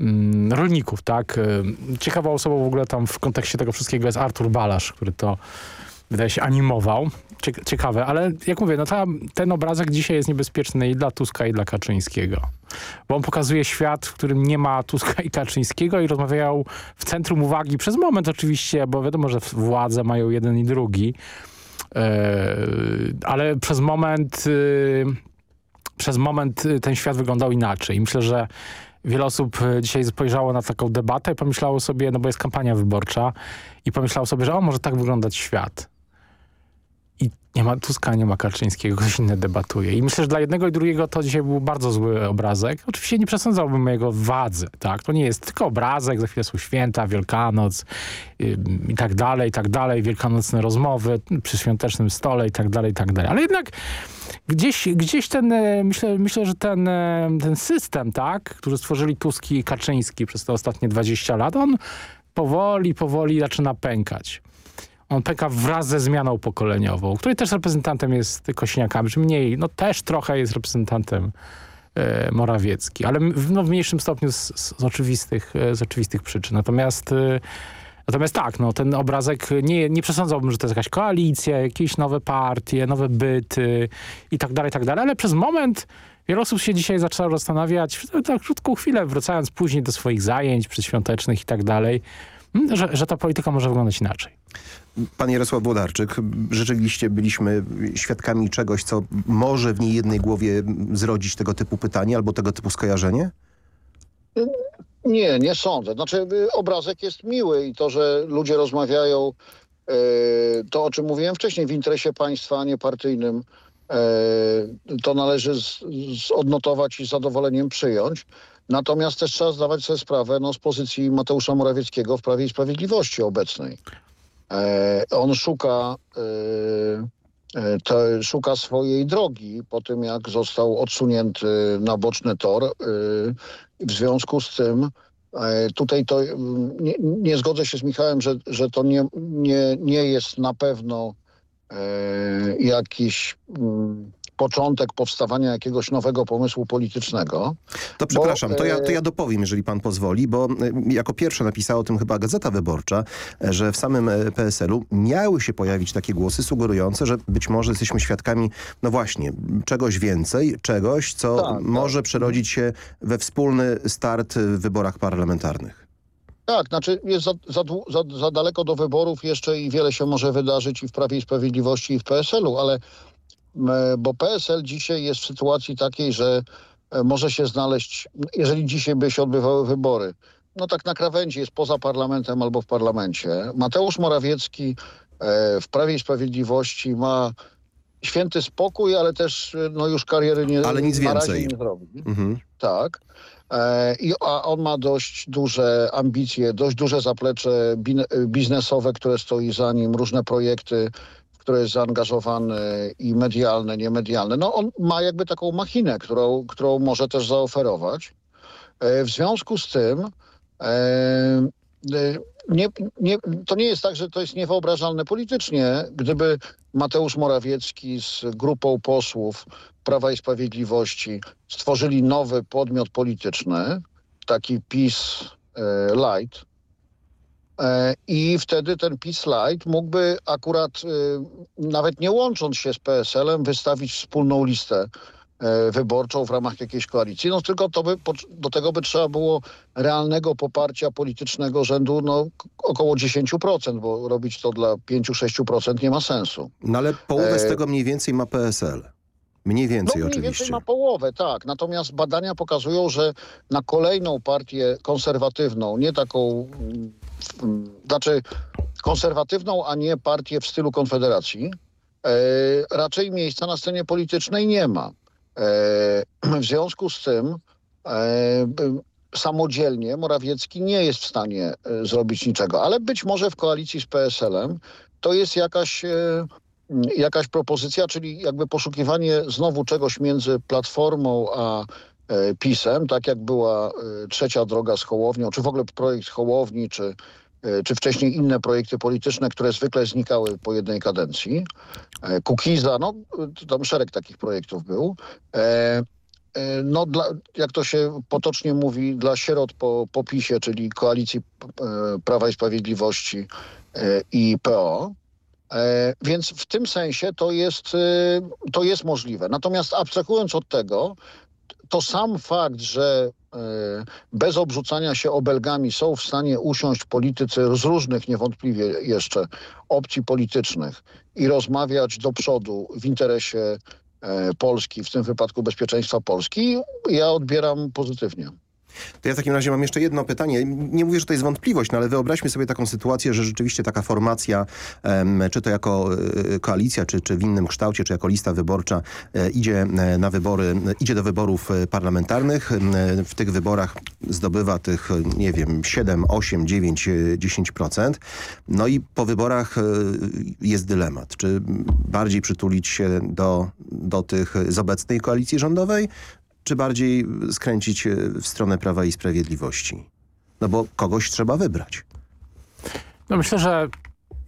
mm, rolników, tak? Ym, Ciekawą osobą w ogóle tam w kontekście tego wszystkiego jest Artur Balasz, który to wydaje się animował. Cie- Ciekawe, ale jak mówię, no ta, ten obrazek dzisiaj jest niebezpieczny i dla Tuska i dla Kaczyńskiego. Bo on pokazuje świat, w którym nie ma Tuska i Kaczyńskiego i rozmawiał w centrum uwagi przez moment oczywiście, bo wiadomo, że władze mają jeden i drugi. E, ale przez moment y, przez moment y, ten świat wyglądał inaczej. I myślę, że wiele osób y, dzisiaj spojrzało na taką debatę i pomyślało sobie, no bo jest kampania wyborcza i pomyślało sobie, że o, może tak wyglądać świat. Nie ma Tuska, nie ma Kaczyńskiego, ktoś inny debatuje. I myślę, że dla jednego i drugiego to dzisiaj był bardzo zły obrazek. Oczywiście nie przesądzałbym jego wadzy, tak? To nie jest tylko obrazek, za chwilę są święta, Wielkanoc ym, i tak dalej, i tak dalej, wielkanocne rozmowy przy świątecznym stole i tak dalej, i tak dalej. Ale jednak gdzieś, gdzieś ten, e, myślę, myślę, że ten, e, ten system, tak, który stworzyli Tuski i Kaczyński przez te ostatnie 20 lat, on powoli, powoli zaczyna pękać. On pęka wraz ze zmianą pokoleniową, której też reprezentantem jest Kośniak-Kamysz. Mniej, no też trochę jest reprezentantem e, Morawiecki, ale w, no, w mniejszym stopniu z, z, oczywistych, e, z oczywistych przyczyn. Natomiast e, Natomiast tak, no, ten obrazek, nie, nie przesądzałbym, że to jest jakaś koalicja, jakieś nowe partie, nowe byty i tak dalej, i tak dalej, ale przez moment wiele osób się dzisiaj zaczęło zastanawiać, tak krótką chwilę, wracając później do swoich zajęć przedświątecznych i tak dalej, że, że ta polityka może wyglądać inaczej. Pan Jarosław Włodarczyk, rzeczywiście byliśmy świadkami czegoś, co może w niejednej głowie zrodzić tego typu pytanie albo tego typu skojarzenie? Nie, nie sądzę. Znaczy obrazek jest miły i to, że ludzie rozmawiają, y, to o czym mówiłem wcześniej, w interesie państwa, a nie partyjnym, y, to należy z, z odnotować i z zadowoleniem przyjąć. Natomiast też trzeba zdawać sobie sprawę no, z pozycji Mateusza Morawieckiego w Prawie i Sprawiedliwości obecnej. E, on szuka, e, e, te, szuka swojej drogi po tym, jak został odsunięty na boczny tor. E, w związku z tym e, tutaj to nie, nie zgodzę się z Michałem, że, że to nie, nie, nie jest na pewno e, jakiś początek powstawania jakiegoś nowego pomysłu politycznego. To przepraszam, to, ja, to e, ja dopowiem, jeżeli pan pozwoli, bo e, jako pierwsza napisała o tym chyba Gazeta Wyborcza, e, że w samym e, PSL-u miały się pojawić takie głosy sugerujące, że być może jesteśmy świadkami, no właśnie, czegoś więcej, czegoś, co Tak, może przerodzić się we wspólny start w wyborach parlamentarnych. Tak, znaczy jest za, za, za, za daleko do wyborów jeszcze i wiele się może wydarzyć i w Prawie i Sprawiedliwości i w PSL-u, ale bo PSL dzisiaj jest w sytuacji takiej, że e, może się znaleźć, jeżeli dzisiaj by się odbywały wybory, no tak na krawędzi, jest poza parlamentem albo w parlamencie. Mateusz Morawiecki e, w Prawie i Sprawiedliwości ma święty spokój, ale też e, no już kariery nie, Ale nic więcej. nie zrobi. Mhm. Tak. E, I, a on ma dość duże ambicje, dość duże zaplecze biznesowe, które stoi za nim, różne projekty, które jest zaangażowany i medialne, niemedialne. No on ma jakby taką machinę, którą, którą może też zaoferować. E, w związku z tym e, e, nie, nie, to nie jest tak, że to jest niewyobrażalne politycznie, gdyby Mateusz Morawiecki z grupą posłów Prawa i Sprawiedliwości stworzyli nowy podmiot polityczny, taki PiS Light. E, I wtedy ten PiS Light mógłby akurat, e, nawet nie łącząc się z PSL-em, wystawić wspólną listę e, wyborczą w ramach jakiejś koalicji. No tylko to by, do tego by trzeba było realnego poparcia politycznego rzędu no, około 10%, bo robić to dla 5-6% nie ma sensu. No ale połowę z tego mniej więcej ma PSL. Mniej więcej no, mniej oczywiście. więcej ma połowę, tak. Natomiast badania pokazują, że na kolejną partię konserwatywną, nie taką, znaczy konserwatywną, a nie partię w stylu Konfederacji, e, raczej miejsca na scenie politycznej nie ma. E, w związku z tym e, samodzielnie Morawiecki nie jest w stanie zrobić niczego, ale być może w koalicji z PSL-em to jest jakaś, jakaś propozycja, czyli jakby poszukiwanie znowu czegoś między Platformą a PiSem, tak jak była e, trzecia droga z Hołownią, czy w ogóle projekt Hołowni, czy, e, czy wcześniej inne projekty polityczne, które zwykle znikały po jednej kadencji. E, Kukiza, no e, tam szereg takich projektów był. E, e, No, dla, jak to się potocznie mówi, dla sierot po, po PiSie, czyli koalicji e, Prawa i Sprawiedliwości e, i PO. E, Więc w tym sensie to jest, e, to jest możliwe. Natomiast abstrahując od tego, to sam fakt, że e, bez obrzucania się obelgami są w stanie usiąść politycy z różnych niewątpliwie jeszcze opcji politycznych i rozmawiać do przodu w interesie e, Polski, w tym wypadku bezpieczeństwa Polski, ja odbieram pozytywnie. To ja w takim razie mam jeszcze jedno pytanie. Nie mówię, że to jest wątpliwość, no ale wyobraźmy sobie taką sytuację, że rzeczywiście taka formacja, czy to jako e, koalicja, czy, czy w innym kształcie, czy jako lista wyborcza e, idzie e, na wybory, idzie do wyborów parlamentarnych. W tych wyborach zdobywa tych, nie wiem, 7, 8, 9, e, 10%. No i po wyborach jest dylemat. Czy bardziej przytulić się do, do tych z obecnej koalicji rządowej, czy bardziej skręcić e, w stronę Prawa i Sprawiedliwości? No bo kogoś trzeba wybrać. No myślę, że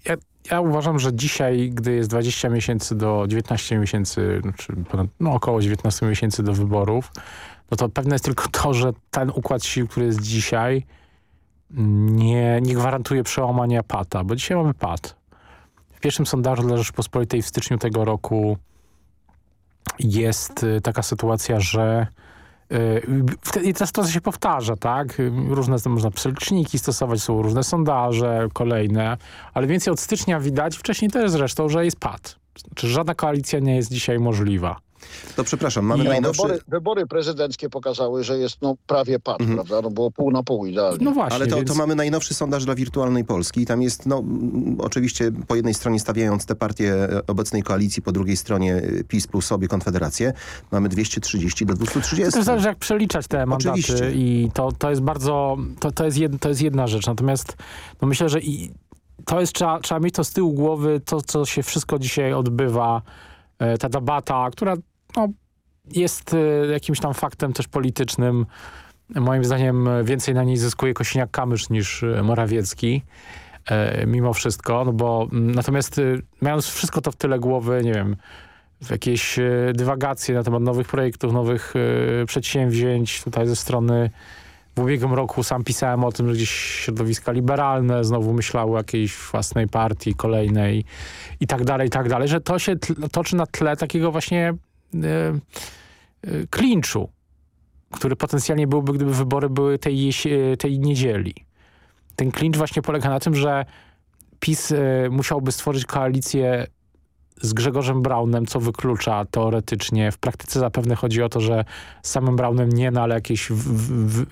ja, ja uważam, że dzisiaj, gdy jest 20 miesięcy do 19 miesięcy, czy ponad, no około 19 miesięcy do wyborów, no to pewne jest tylko to, że ten układ sił, który jest dzisiaj, nie, nie gwarantuje przełamania pata, bo dzisiaj mamy pad. W pierwszym sondażu dla Rzeczpospolitej w styczniu tego roku jest y, taka sytuacja, że y, i ta sytuacja się powtarza, tak? Różne można przeliczniki stosować, są różne sondaże kolejne, ale więcej od stycznia widać, wcześniej też zresztą, że jest pad. Znaczy żadna koalicja nie jest dzisiaj możliwa. To przepraszam, mamy No, najnowszy... wybory, wybory prezydenckie pokazały, że jest no, prawie pad, prawda? No było pół na pół idealnie. Ale to, to mamy najnowszy sondaż dla Wirtualnej Polski i tam jest, no oczywiście po jednej stronie stawiając te partie e, obecnej koalicji, po drugiej stronie e, PiS plus sobie Konfederację, mamy 230 do To 230. też zależy jak przeliczać te mandaty Oczywiście. i to, to jest bardzo, to, to, jest jed, to jest jedna rzecz, natomiast no myślę, że i to jest, trzeba, trzeba mieć to z tyłu głowy, to co się wszystko dzisiaj odbywa, ta debata, która no, jest e, jakimś tam faktem też politycznym. Moim zdaniem e, więcej na niej zyskuje Kosiniak-Kamysz niż e, Morawiecki. E, mimo wszystko, no bo natomiast e, mając wszystko to w tyle głowy, nie wiem, w jakieś e, dywagacje na temat nowych projektów, nowych e, przedsięwzięć tutaj ze strony w ubiegłym roku sam pisałem o tym, że gdzieś środowiska liberalne znowu myślały o jakiejś własnej partii kolejnej i tak dalej, i tak dalej, że to się toczy na tle takiego właśnie e, e, klinczu, który potencjalnie byłby, gdyby wybory były tej, tej niedzieli. Ten klincz właśnie polega na tym, że PiS e, musiałby stworzyć koalicję z Grzegorzem Braunem, co wyklucza teoretycznie. W praktyce zapewne chodzi o to, że z samym Braunem nie, no ale jakieś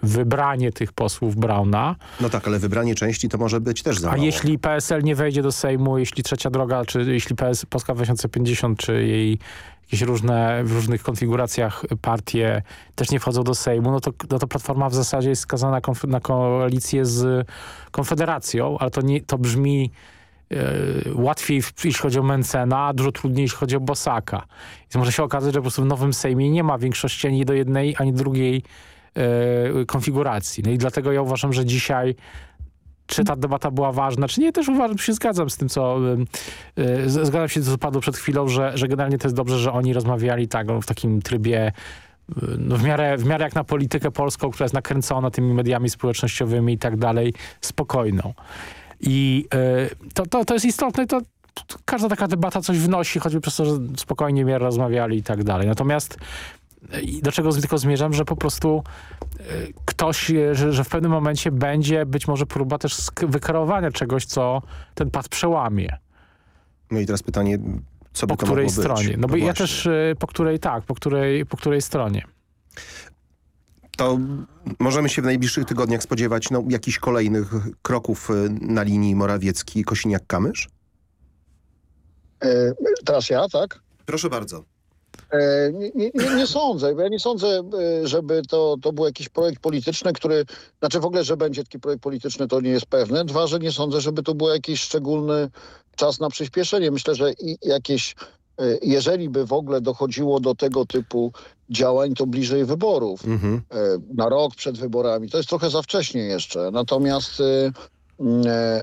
wybranie tych posłów Brauna. No tak, ale wybranie części to może być też za A mało. jeśli PSL nie wejdzie do Sejmu, jeśli Trzecia Droga, czy jeśli PS, Polska 2050, czy jej jakieś różne, w różnych konfiguracjach partie też nie wchodzą do Sejmu, no to, no to Platforma w zasadzie jest skazana na, koalicję z Konfederacją, ale to, nie, to brzmi łatwiej, w- jeśli chodzi o Mencena, a dużo trudniej, jeśli chodzi o Bosaka. Więc może się okazać, że po prostu w nowym Sejmie nie ma większości ani do jednej, ani drugiej e, konfiguracji. No i dlatego ja uważam, że dzisiaj czy ta debata była ważna, czy nie, też uważam, się zgadzam z tym, co z- zgadzam się, co padło przed chwilą, że, że generalnie to jest dobrze, że oni rozmawiali tak no, w takim trybie no, w, miarę, w miarę jak na politykę polską, która jest nakręcona tymi mediami społecznościowymi i tak dalej, spokojną. I y, to, to, to jest istotne, to, każda taka debata coś wnosi, choćby przez to, że spokojnie miarę rozmawiali i tak dalej. Natomiast i do czego tylko zmierzam, że po prostu e, ktoś, e, że, że w pewnym momencie będzie być może próba też wykreowania czegoś, co ten pad przełamie. No i teraz pytanie, co Po by to której mogło być? stronie? No bo ja właśnie. też, e, po której tak, po której, po której stronie. To możemy się w najbliższych tygodniach spodziewać no, jakichś kolejnych kroków y, na linii Morawiecki-Kosiniak-Kamysz? E, teraz ja, tak? Proszę bardzo. E, Nie, nie, nie, sądzę. Ja nie sądzę, e, żeby to, to był jakiś projekt polityczny, który, znaczy w ogóle, że będzie taki projekt polityczny, to nie jest pewne. Dwa, że nie sądzę, żeby to był jakiś szczególny czas na przyspieszenie. Myślę, że i jakieś, e, jeżeli by w ogóle dochodziło do tego typu działań, to bliżej wyborów. Mhm. e, na rok przed wyborami. To jest trochę za wcześnie jeszcze. Natomiast e, mm, e,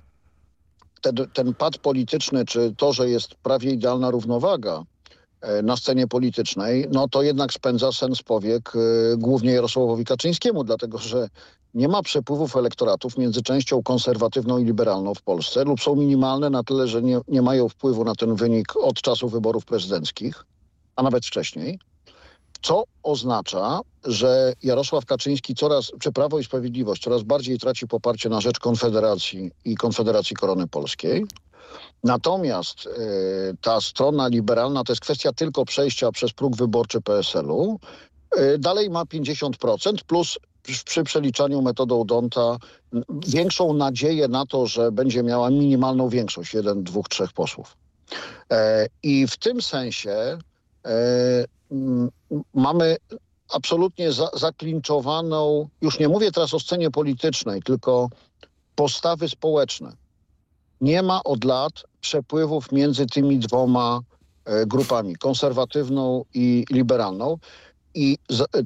ten, ten pad polityczny, czy to, że jest prawie idealna równowaga e, na scenie politycznej, no to jednak spędza sens powiek e, głównie Jarosławowi Kaczyńskiemu, dlatego że nie ma przepływów elektoratów między częścią konserwatywną i liberalną w Polsce lub są minimalne na tyle, że nie, nie mają wpływu na ten wynik od czasu wyborów prezydenckich, a nawet wcześniej co oznacza, że Jarosław Kaczyński coraz, czy Prawo i Sprawiedliwość coraz bardziej traci poparcie na rzecz Konfederacji i Konfederacji Korony Polskiej. Natomiast e, ta strona liberalna to jest kwestia tylko przejścia przez próg wyborczy PSL-u. E, dalej ma 50% plus przy, przeliczaniu metodą Donta większą nadzieję na to, że będzie miała minimalną większość, jeden, dwóch, trzech posłów. E, I w tym sensie mamy absolutnie za, zaklinczowaną, już nie mówię teraz o scenie politycznej, tylko postawy społeczne. Nie ma od lat przepływów między tymi dwoma e, grupami, konserwatywną i liberalną. I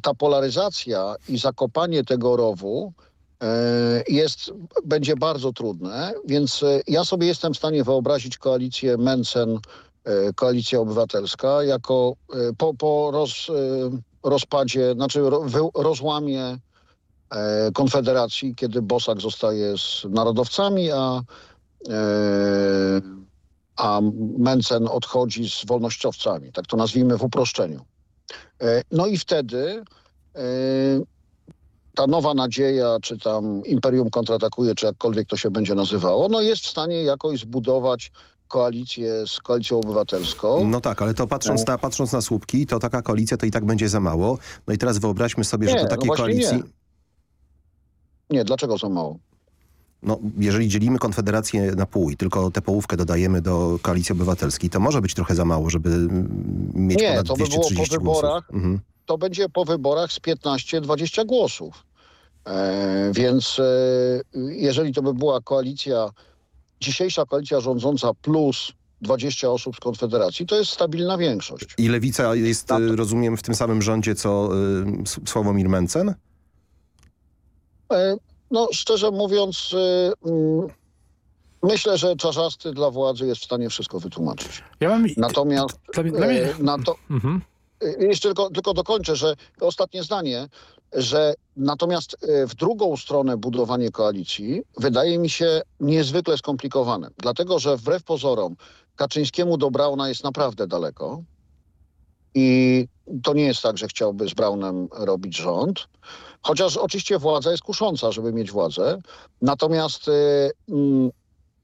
ta polaryzacja i zakopanie tego rowu e, jest, będzie bardzo trudne, więc e, ja sobie jestem w stanie wyobrazić koalicję Mencen, Koalicja Obywatelska, jako e, po, po roz, e, rozpadzie, znaczy rozłamie e, Konfederacji, kiedy Bosak zostaje z narodowcami, a, e, a Mencen odchodzi z wolnościowcami, tak to nazwijmy w uproszczeniu. E, no i wtedy e, ta nowa nadzieja, czy tam Imperium kontratakuje, czy jakkolwiek to się będzie nazywało, no jest w stanie jakoś zbudować koalicję z Koalicją Obywatelską. No tak, ale to patrząc na, patrząc na słupki, to taka koalicja to i tak będzie za mało. No i teraz wyobraźmy sobie, że Nie, do no takiej właśnie koalicji... nie. Nie, dlaczego za mało? No, jeżeli dzielimy Konfederację na pół i tylko tę połówkę dodajemy do Koalicji Obywatelskiej, to może być trochę za mało, żeby mm, mieć Nie, ponad to by było po 230 wyborach. głosów. Mhm. to będzie po wyborach z 15-20 głosów. E, więc e, jeżeli to by była koalicja, dzisiejsza koalicja rządząca plus 20 osób z Konfederacji, to jest stabilna większość. I Lewica jest, y, rozumiem, w tym samym rządzie, co y, Sławomir Mencen? E, no szczerze mówiąc, e, mm, myślę, że Czarzasty dla władzy jest w stanie wszystko wytłumaczyć. Ja mam... Natomiast Dla, dla mnie... e, na to, Mhm. Y, Jeszcze tylko, tylko dokończę, że ostatnie zdanie, że natomiast y, w drugą stronę budowanie koalicji wydaje mi się niezwykle skomplikowane. Dlatego, że wbrew pozorom Kaczyńskiemu do Brauna jest naprawdę daleko. I to nie jest tak, że chciałby z Braunem robić rząd. Chociaż oczywiście władza jest kusząca, żeby mieć władzę. Natomiast y, mm,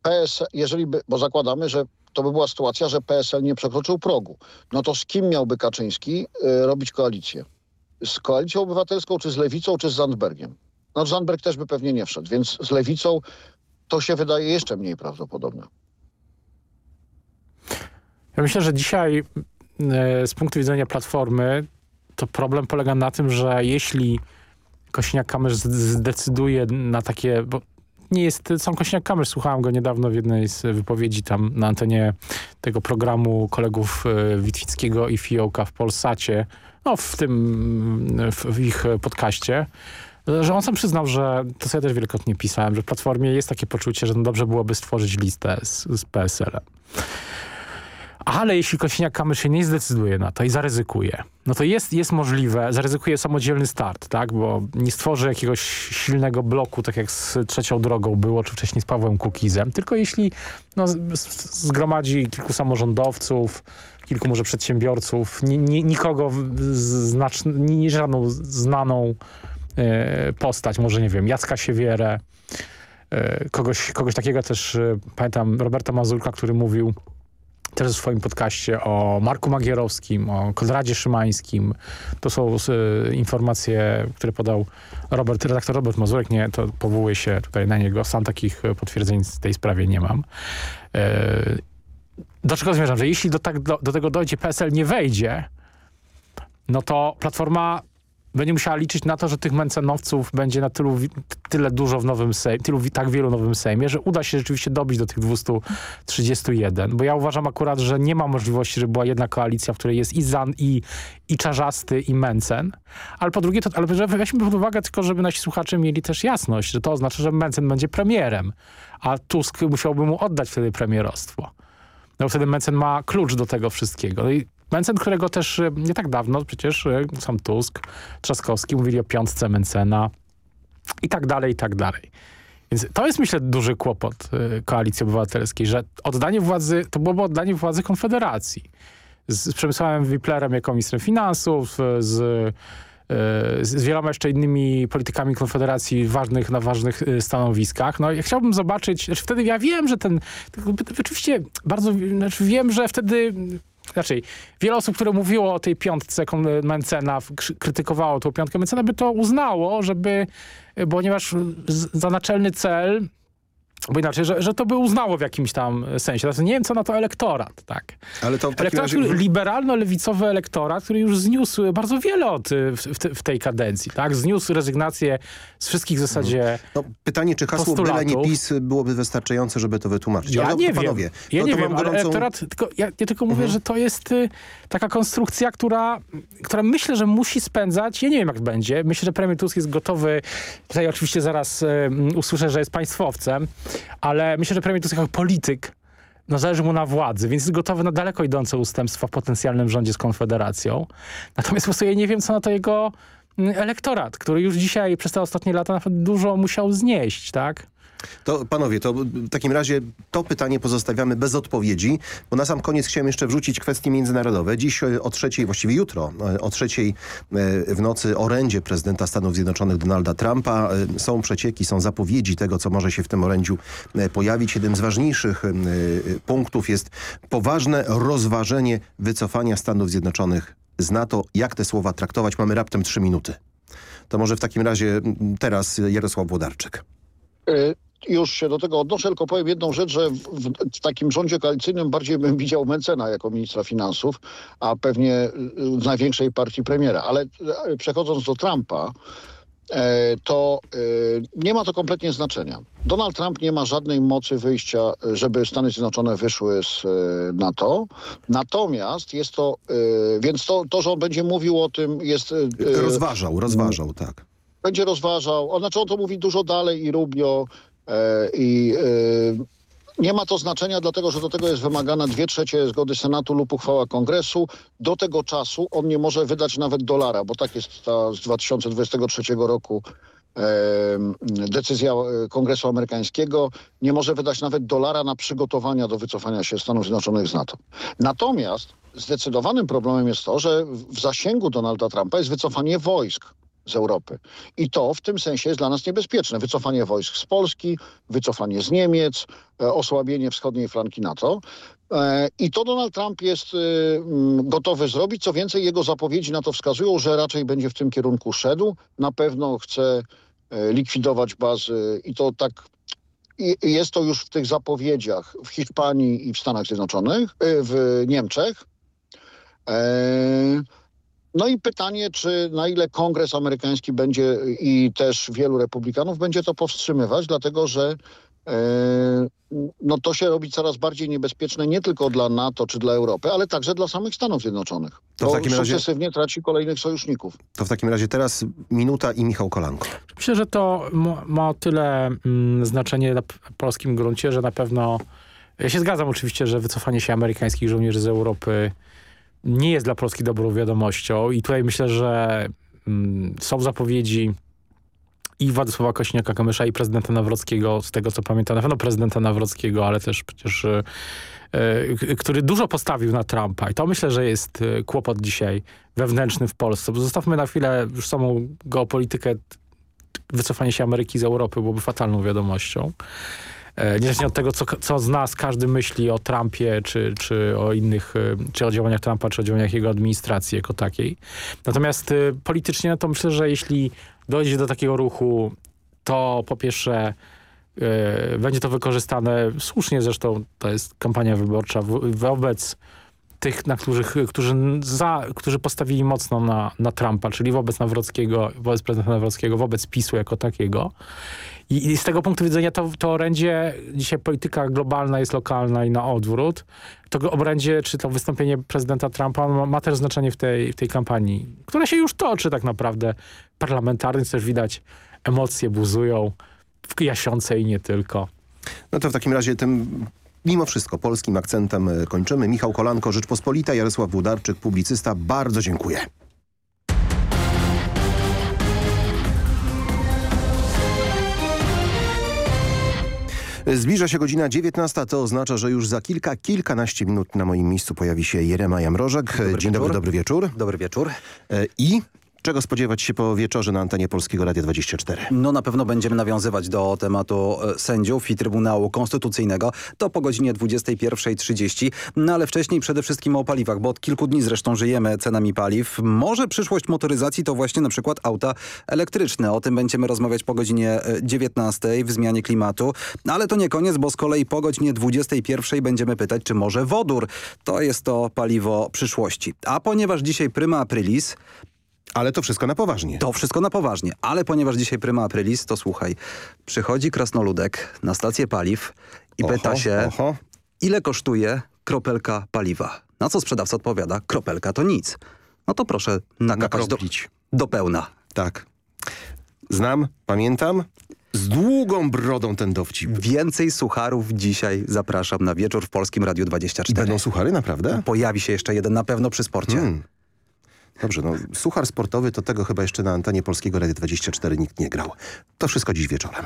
PS, jeżeli by, bo zakładamy, że to by była sytuacja, że PSL nie przekroczył progu. No to z kim miałby Kaczyński y, robić koalicję? Z Koalicją Obywatelską, czy z Lewicą, czy z Zandbergiem? No Zandberg też by pewnie nie wszedł, więc z Lewicą to się wydaje jeszcze mniej prawdopodobne. Ja myślę, że dzisiaj e, z punktu widzenia Platformy to problem polega na tym, że jeśli Kośniak-Kamysz zdecyduje na takie... Bo nie jest, sam Kośniak-Kamysz, słuchałem go niedawno w jednej z wypowiedzi tam na antenie tego programu kolegów e, Witwickiego i Fiołka w Polsacie, no w tym, w, ich podcaście, że on sam przyznał, że, to ja też wielokrotnie pisałem, że w Platformie jest takie poczucie, że no dobrze byłoby stworzyć listę z, z PSL-em. Ale jeśli Kosiniak-Kamysz się nie zdecyduje na to i zaryzykuje, no to jest, jest możliwe, zaryzykuje samodzielny start, tak? Bo nie stworzy jakiegoś silnego bloku, tak jak z trzecią drogą było, czy wcześniej z Pawłem Kukizem, tylko jeśli no, zgromadzi kilku samorządowców, kilku może przedsiębiorców, ni, ni, nikogo w- z- znacz, ni, żadną znaną e, postać, może nie wiem, Jacka Siewierę, e, kogoś, kogoś takiego też, e, pamiętam Roberta Mazurka, który mówił też w swoim podcaście o Marku Magierowskim, o Konradzie Szymańskim. To są informacje, które podał Robert, redaktor Robert Mazurek. Nie, to powołuje się tutaj na niego. Sam takich potwierdzeń w tej sprawie nie mam. Do czego zmierzam? Że jeśli do, tak, do, do tego dojdzie, PSL nie wejdzie, no to Platforma będzie musiała liczyć na to, że tych mencenowców będzie na tylu, tyle dużo w nowym Sejmie, tylu, tak wielu w nowym Sejmie, że uda się rzeczywiście dobić do tych 231. Bo ja uważam akurat, że nie ma możliwości, żeby była jedna koalicja, w której jest i Zan, i, i Czarzasty, i Mencen. Ale po drugie, to, ale weźmy pod uwagę tylko, żeby nasi słuchacze mieli też jasność, że to oznacza, że Mencen będzie premierem, a Tusk musiałby mu oddać wtedy premierostwo. No wtedy Mencen ma klucz do tego wszystkiego. No i Mencen, którego też e, nie tak dawno przecież e, sam Tusk, Trzaskowski mówili o piątce Mencena i tak dalej, i tak dalej. Więc to jest myślę duży kłopot e, Koalicji Obywatelskiej, że oddanie władzy, to byłoby oddanie władzy Konfederacji. Z, z Przemysławem Wiplerem jako ministrem finansów, z, z z wieloma jeszcze innymi politykami Konfederacji ważnych, na ważnych e, stanowiskach. No ja chciałbym zobaczyć, znaczy wtedy ja wiem, że ten, oczywiście bardzo, znaczy wiem, że wtedy Znaczy, wiele osób, które mówiło o tej piątce Mencena, krytykowało tą piątkę Mencena, by to uznało, żeby, ponieważ za naczelny cel, bo inaczej, że, że to by uznało w jakimś tam sensie. Nie wiem, co na to elektorat, tak. Ale to Elektorat, razie... liberalno-lewicowy elektorat, który już zniósł bardzo wiele od, y, w, w, te- w tej kadencji, tak? Zniósł rezygnację z wszystkich w zasadzie No, pytanie, czy hasło byle nie. PiS byłoby wystarczające, żeby to wytłumaczyć. Ja Ale nie panowie, wiem. Ja to, nie to wiem, ale gorącą... elektorat, tylko, ja, ja tylko mówię, że to jest y, taka konstrukcja, która, która myślę, że musi spędzać, ja nie wiem jak będzie, myślę, że premier Tusk jest gotowy, tutaj oczywiście zaraz y, usłyszę, że jest państwowcem, ale myślę, że premier Tusk jako polityk no zależy mu na władzy, więc jest gotowy na daleko idące ustępstwa w potencjalnym rządzie z Konfederacją. Natomiast po prostu ja nie wiem, co na to jego mm, elektorat, który już dzisiaj przez te ostatnie lata dużo musiał znieść, tak? To panowie, to w takim razie to pytanie pozostawiamy bez odpowiedzi, bo na sam koniec chciałem jeszcze wrzucić kwestie międzynarodowe. Dziś e, o trzeciej, właściwie jutro, e, o trzeciej e, w nocy orędzie prezydenta Stanów Zjednoczonych Donalda Trumpa. Są przecieki, są zapowiedzi tego, co może się w tym orędziu pojawić. Jednym z ważniejszych punktów jest poważne rozważenie wycofania Stanów Zjednoczonych z NATO. Jak te słowa traktować? Mamy raptem trzy minuty. To może w takim razie teraz Jarosław Włodarczyk. Y, Już się do tego odnoszę, tylko powiem jedną rzecz, że w, w, takim rządzie koalicyjnym bardziej bym widział Mencena jako ministra finansów, a pewnie y, w największej partii premiera. Ale y, przechodząc do Trumpa, e, to y, nie ma to kompletnie znaczenia. Donald Trump nie ma żadnej mocy wyjścia, y, żeby Stany Zjednoczone wyszły z y, NATO. Natomiast jest to, y, więc to, to, że on będzie mówił o tym jest... y, y, Rozważał, rozważał, tak. będzie rozważał. On, znaczy on to mówi dużo dalej i Rubio i e, nie ma to znaczenia, dlatego że do tego jest wymagana dwie trzecie zgody Senatu lub uchwała Kongresu. Do tego czasu on nie może wydać nawet dolara, bo tak jest ta z 2023 roku e, decyzja e, Kongresu Amerykańskiego. Nie może wydać nawet dolara na przygotowania do wycofania się Stanów Zjednoczonych z NATO. Natomiast zdecydowanym problemem jest to, że w zasięgu Donalda Trumpa jest wycofanie wojsk z Europy. I to w tym sensie jest dla nas niebezpieczne. Wycofanie wojsk z Polski, wycofanie z Niemiec, e, osłabienie wschodniej flanki NATO. E, I to Donald Trump jest e, gotowy zrobić. Co więcej, jego zapowiedzi na to wskazują, że raczej będzie w tym kierunku szedł. Na pewno chce likwidować bazy i to tak i jest to już w tych zapowiedziach w Hiszpanii i w Stanach Zjednoczonych, w Niemczech. E, No i pytanie, czy na ile kongres amerykański będzie i też wielu republikanów będzie to powstrzymywać, dlatego że e, no to się robi coraz bardziej niebezpieczne nie tylko dla NATO czy dla Europy, ale także dla samych Stanów Zjednoczonych. To w takim razie- sukcesywnie traci kolejnych sojuszników. To w takim razie teraz minuta i Michał Kolanko. Myślę, że to ma, tyle mm, znaczenie na polskim gruncie, że na pewno... Ja się zgadzam oczywiście, że wycofanie się amerykańskich żołnierzy z Europy nie jest dla Polski dobrą wiadomością i tutaj myślę, że mm, są zapowiedzi i Władysława Kośniaka-Kamysza i prezydenta Nawrockiego, z tego co pamiętam, na pewno prezydenta Nawrockiego, ale też przecież e, e, który dużo postawił na Trumpa i to myślę, że jest e, kłopot dzisiaj wewnętrzny w Polsce, zostawmy na chwilę już samą geopolitykę wycofanie się Ameryki z Europy byłoby fatalną wiadomością. E, Niezależnie od tego, co, co z nas każdy myśli o Trumpie, czy, czy o innych, e, czy o działaniach Trumpa, czy o działaniach jego administracji jako takiej. Natomiast e, politycznie no to myślę, że jeśli dojdzie do takiego ruchu, to po pierwsze będzie to wykorzystane, słusznie zresztą, to jest kampania wyborcza, wobec tych, na których, którzy, za, którzy postawili mocno na, na Trumpa, czyli wobec Nawrockiego, wobec prezydenta Nawrockiego, wobec PiSu jako takiego. I, i z tego punktu widzenia to, to orędzie, dzisiaj polityka globalna jest lokalna i na odwrót. To orędzie, czy to wystąpienie prezydenta Trumpa ma, ma też znaczenie w tej, w tej kampanii, która się już toczy tak naprawdę parlamentarny, też widać emocje buzują w Jasiące i nie tylko. No to w takim razie tym mimo wszystko polskim akcentem e, kończymy. Michał Kolanko, Rzeczpospolita, Jarosław Włodarczyk, publicysta. Bardzo dziękuję. Zbliża się godzina 19, to oznacza, że już za kilka, kilkanaście minut na moim miejscu pojawi się Jerema Mrożek. Dzień dobry, dobry wieczór. Dobry wieczór. E, I czego spodziewać się po wieczorze na antenie Polskiego Radia 24? No na pewno będziemy nawiązywać do tematu e, sędziów i Trybunału Konstytucyjnego. To po godzinie 21.30. No ale wcześniej przede wszystkim o paliwach, bo od kilku dni zresztą żyjemy cenami paliw. Może przyszłość motoryzacji to właśnie na przykład auta elektryczne. O tym będziemy rozmawiać po godzinie e, 19 w zmianie klimatu. Ale to nie koniec, bo z kolei po godzinie 21 będziemy pytać, czy może wodór to jest to paliwo przyszłości. A ponieważ dzisiaj prima aprilis, ale to wszystko na poważnie. To wszystko na poważnie, ale ponieważ dzisiaj prima aprilis, to słuchaj, przychodzi krasnoludek na stację paliw i Oho, pyta się, oho. ile kosztuje kropelka paliwa. Na co sprzedawca odpowiada, kropelka to nic. No to proszę nakapać do, do pełna. Tak. Znam, pamiętam. Z długą brodą ten dowcip. Więcej sucharów dzisiaj zapraszam na wieczór w Polskim Radiu 24. I będą suchary, naprawdę? Pojawi się jeszcze jeden na pewno przy sporcie. Hmm. Dobrze, no suchar sportowy to tego chyba jeszcze na antenie Polskiego Radia 24 nikt nie grał. To wszystko dziś wieczorem.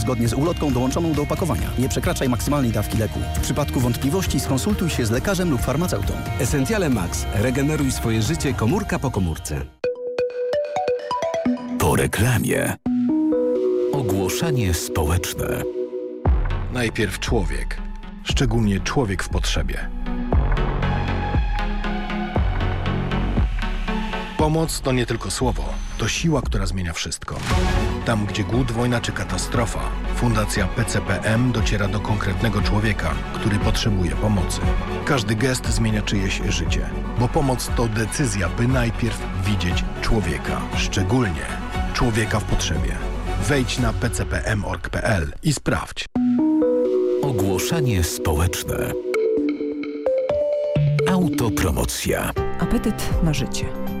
zgodnie z ulotką dołączoną do opakowania. Nie przekraczaj maksymalnej dawki leku. W przypadku wątpliwości skonsultuj się z lekarzem lub farmaceutą. Essentiale Max. Regeneruj swoje życie komórka po komórce. Po reklamie. Ogłoszenie społeczne. Najpierw człowiek, szczególnie człowiek w potrzebie. Pomoc to nie tylko słowo, to siła, która zmienia wszystko. Tam, gdzie głód, wojna czy katastrofa, Fundacja PCPM dociera do konkretnego człowieka, który potrzebuje pomocy. Każdy gest zmienia czyjeś życie, bo pomoc to decyzja, by najpierw widzieć człowieka, szczególnie człowieka w potrzebie. Wejdź na pcpm.org.pl i sprawdź. Ogłoszenie społeczne. Autopromocja. Apetyt na życie.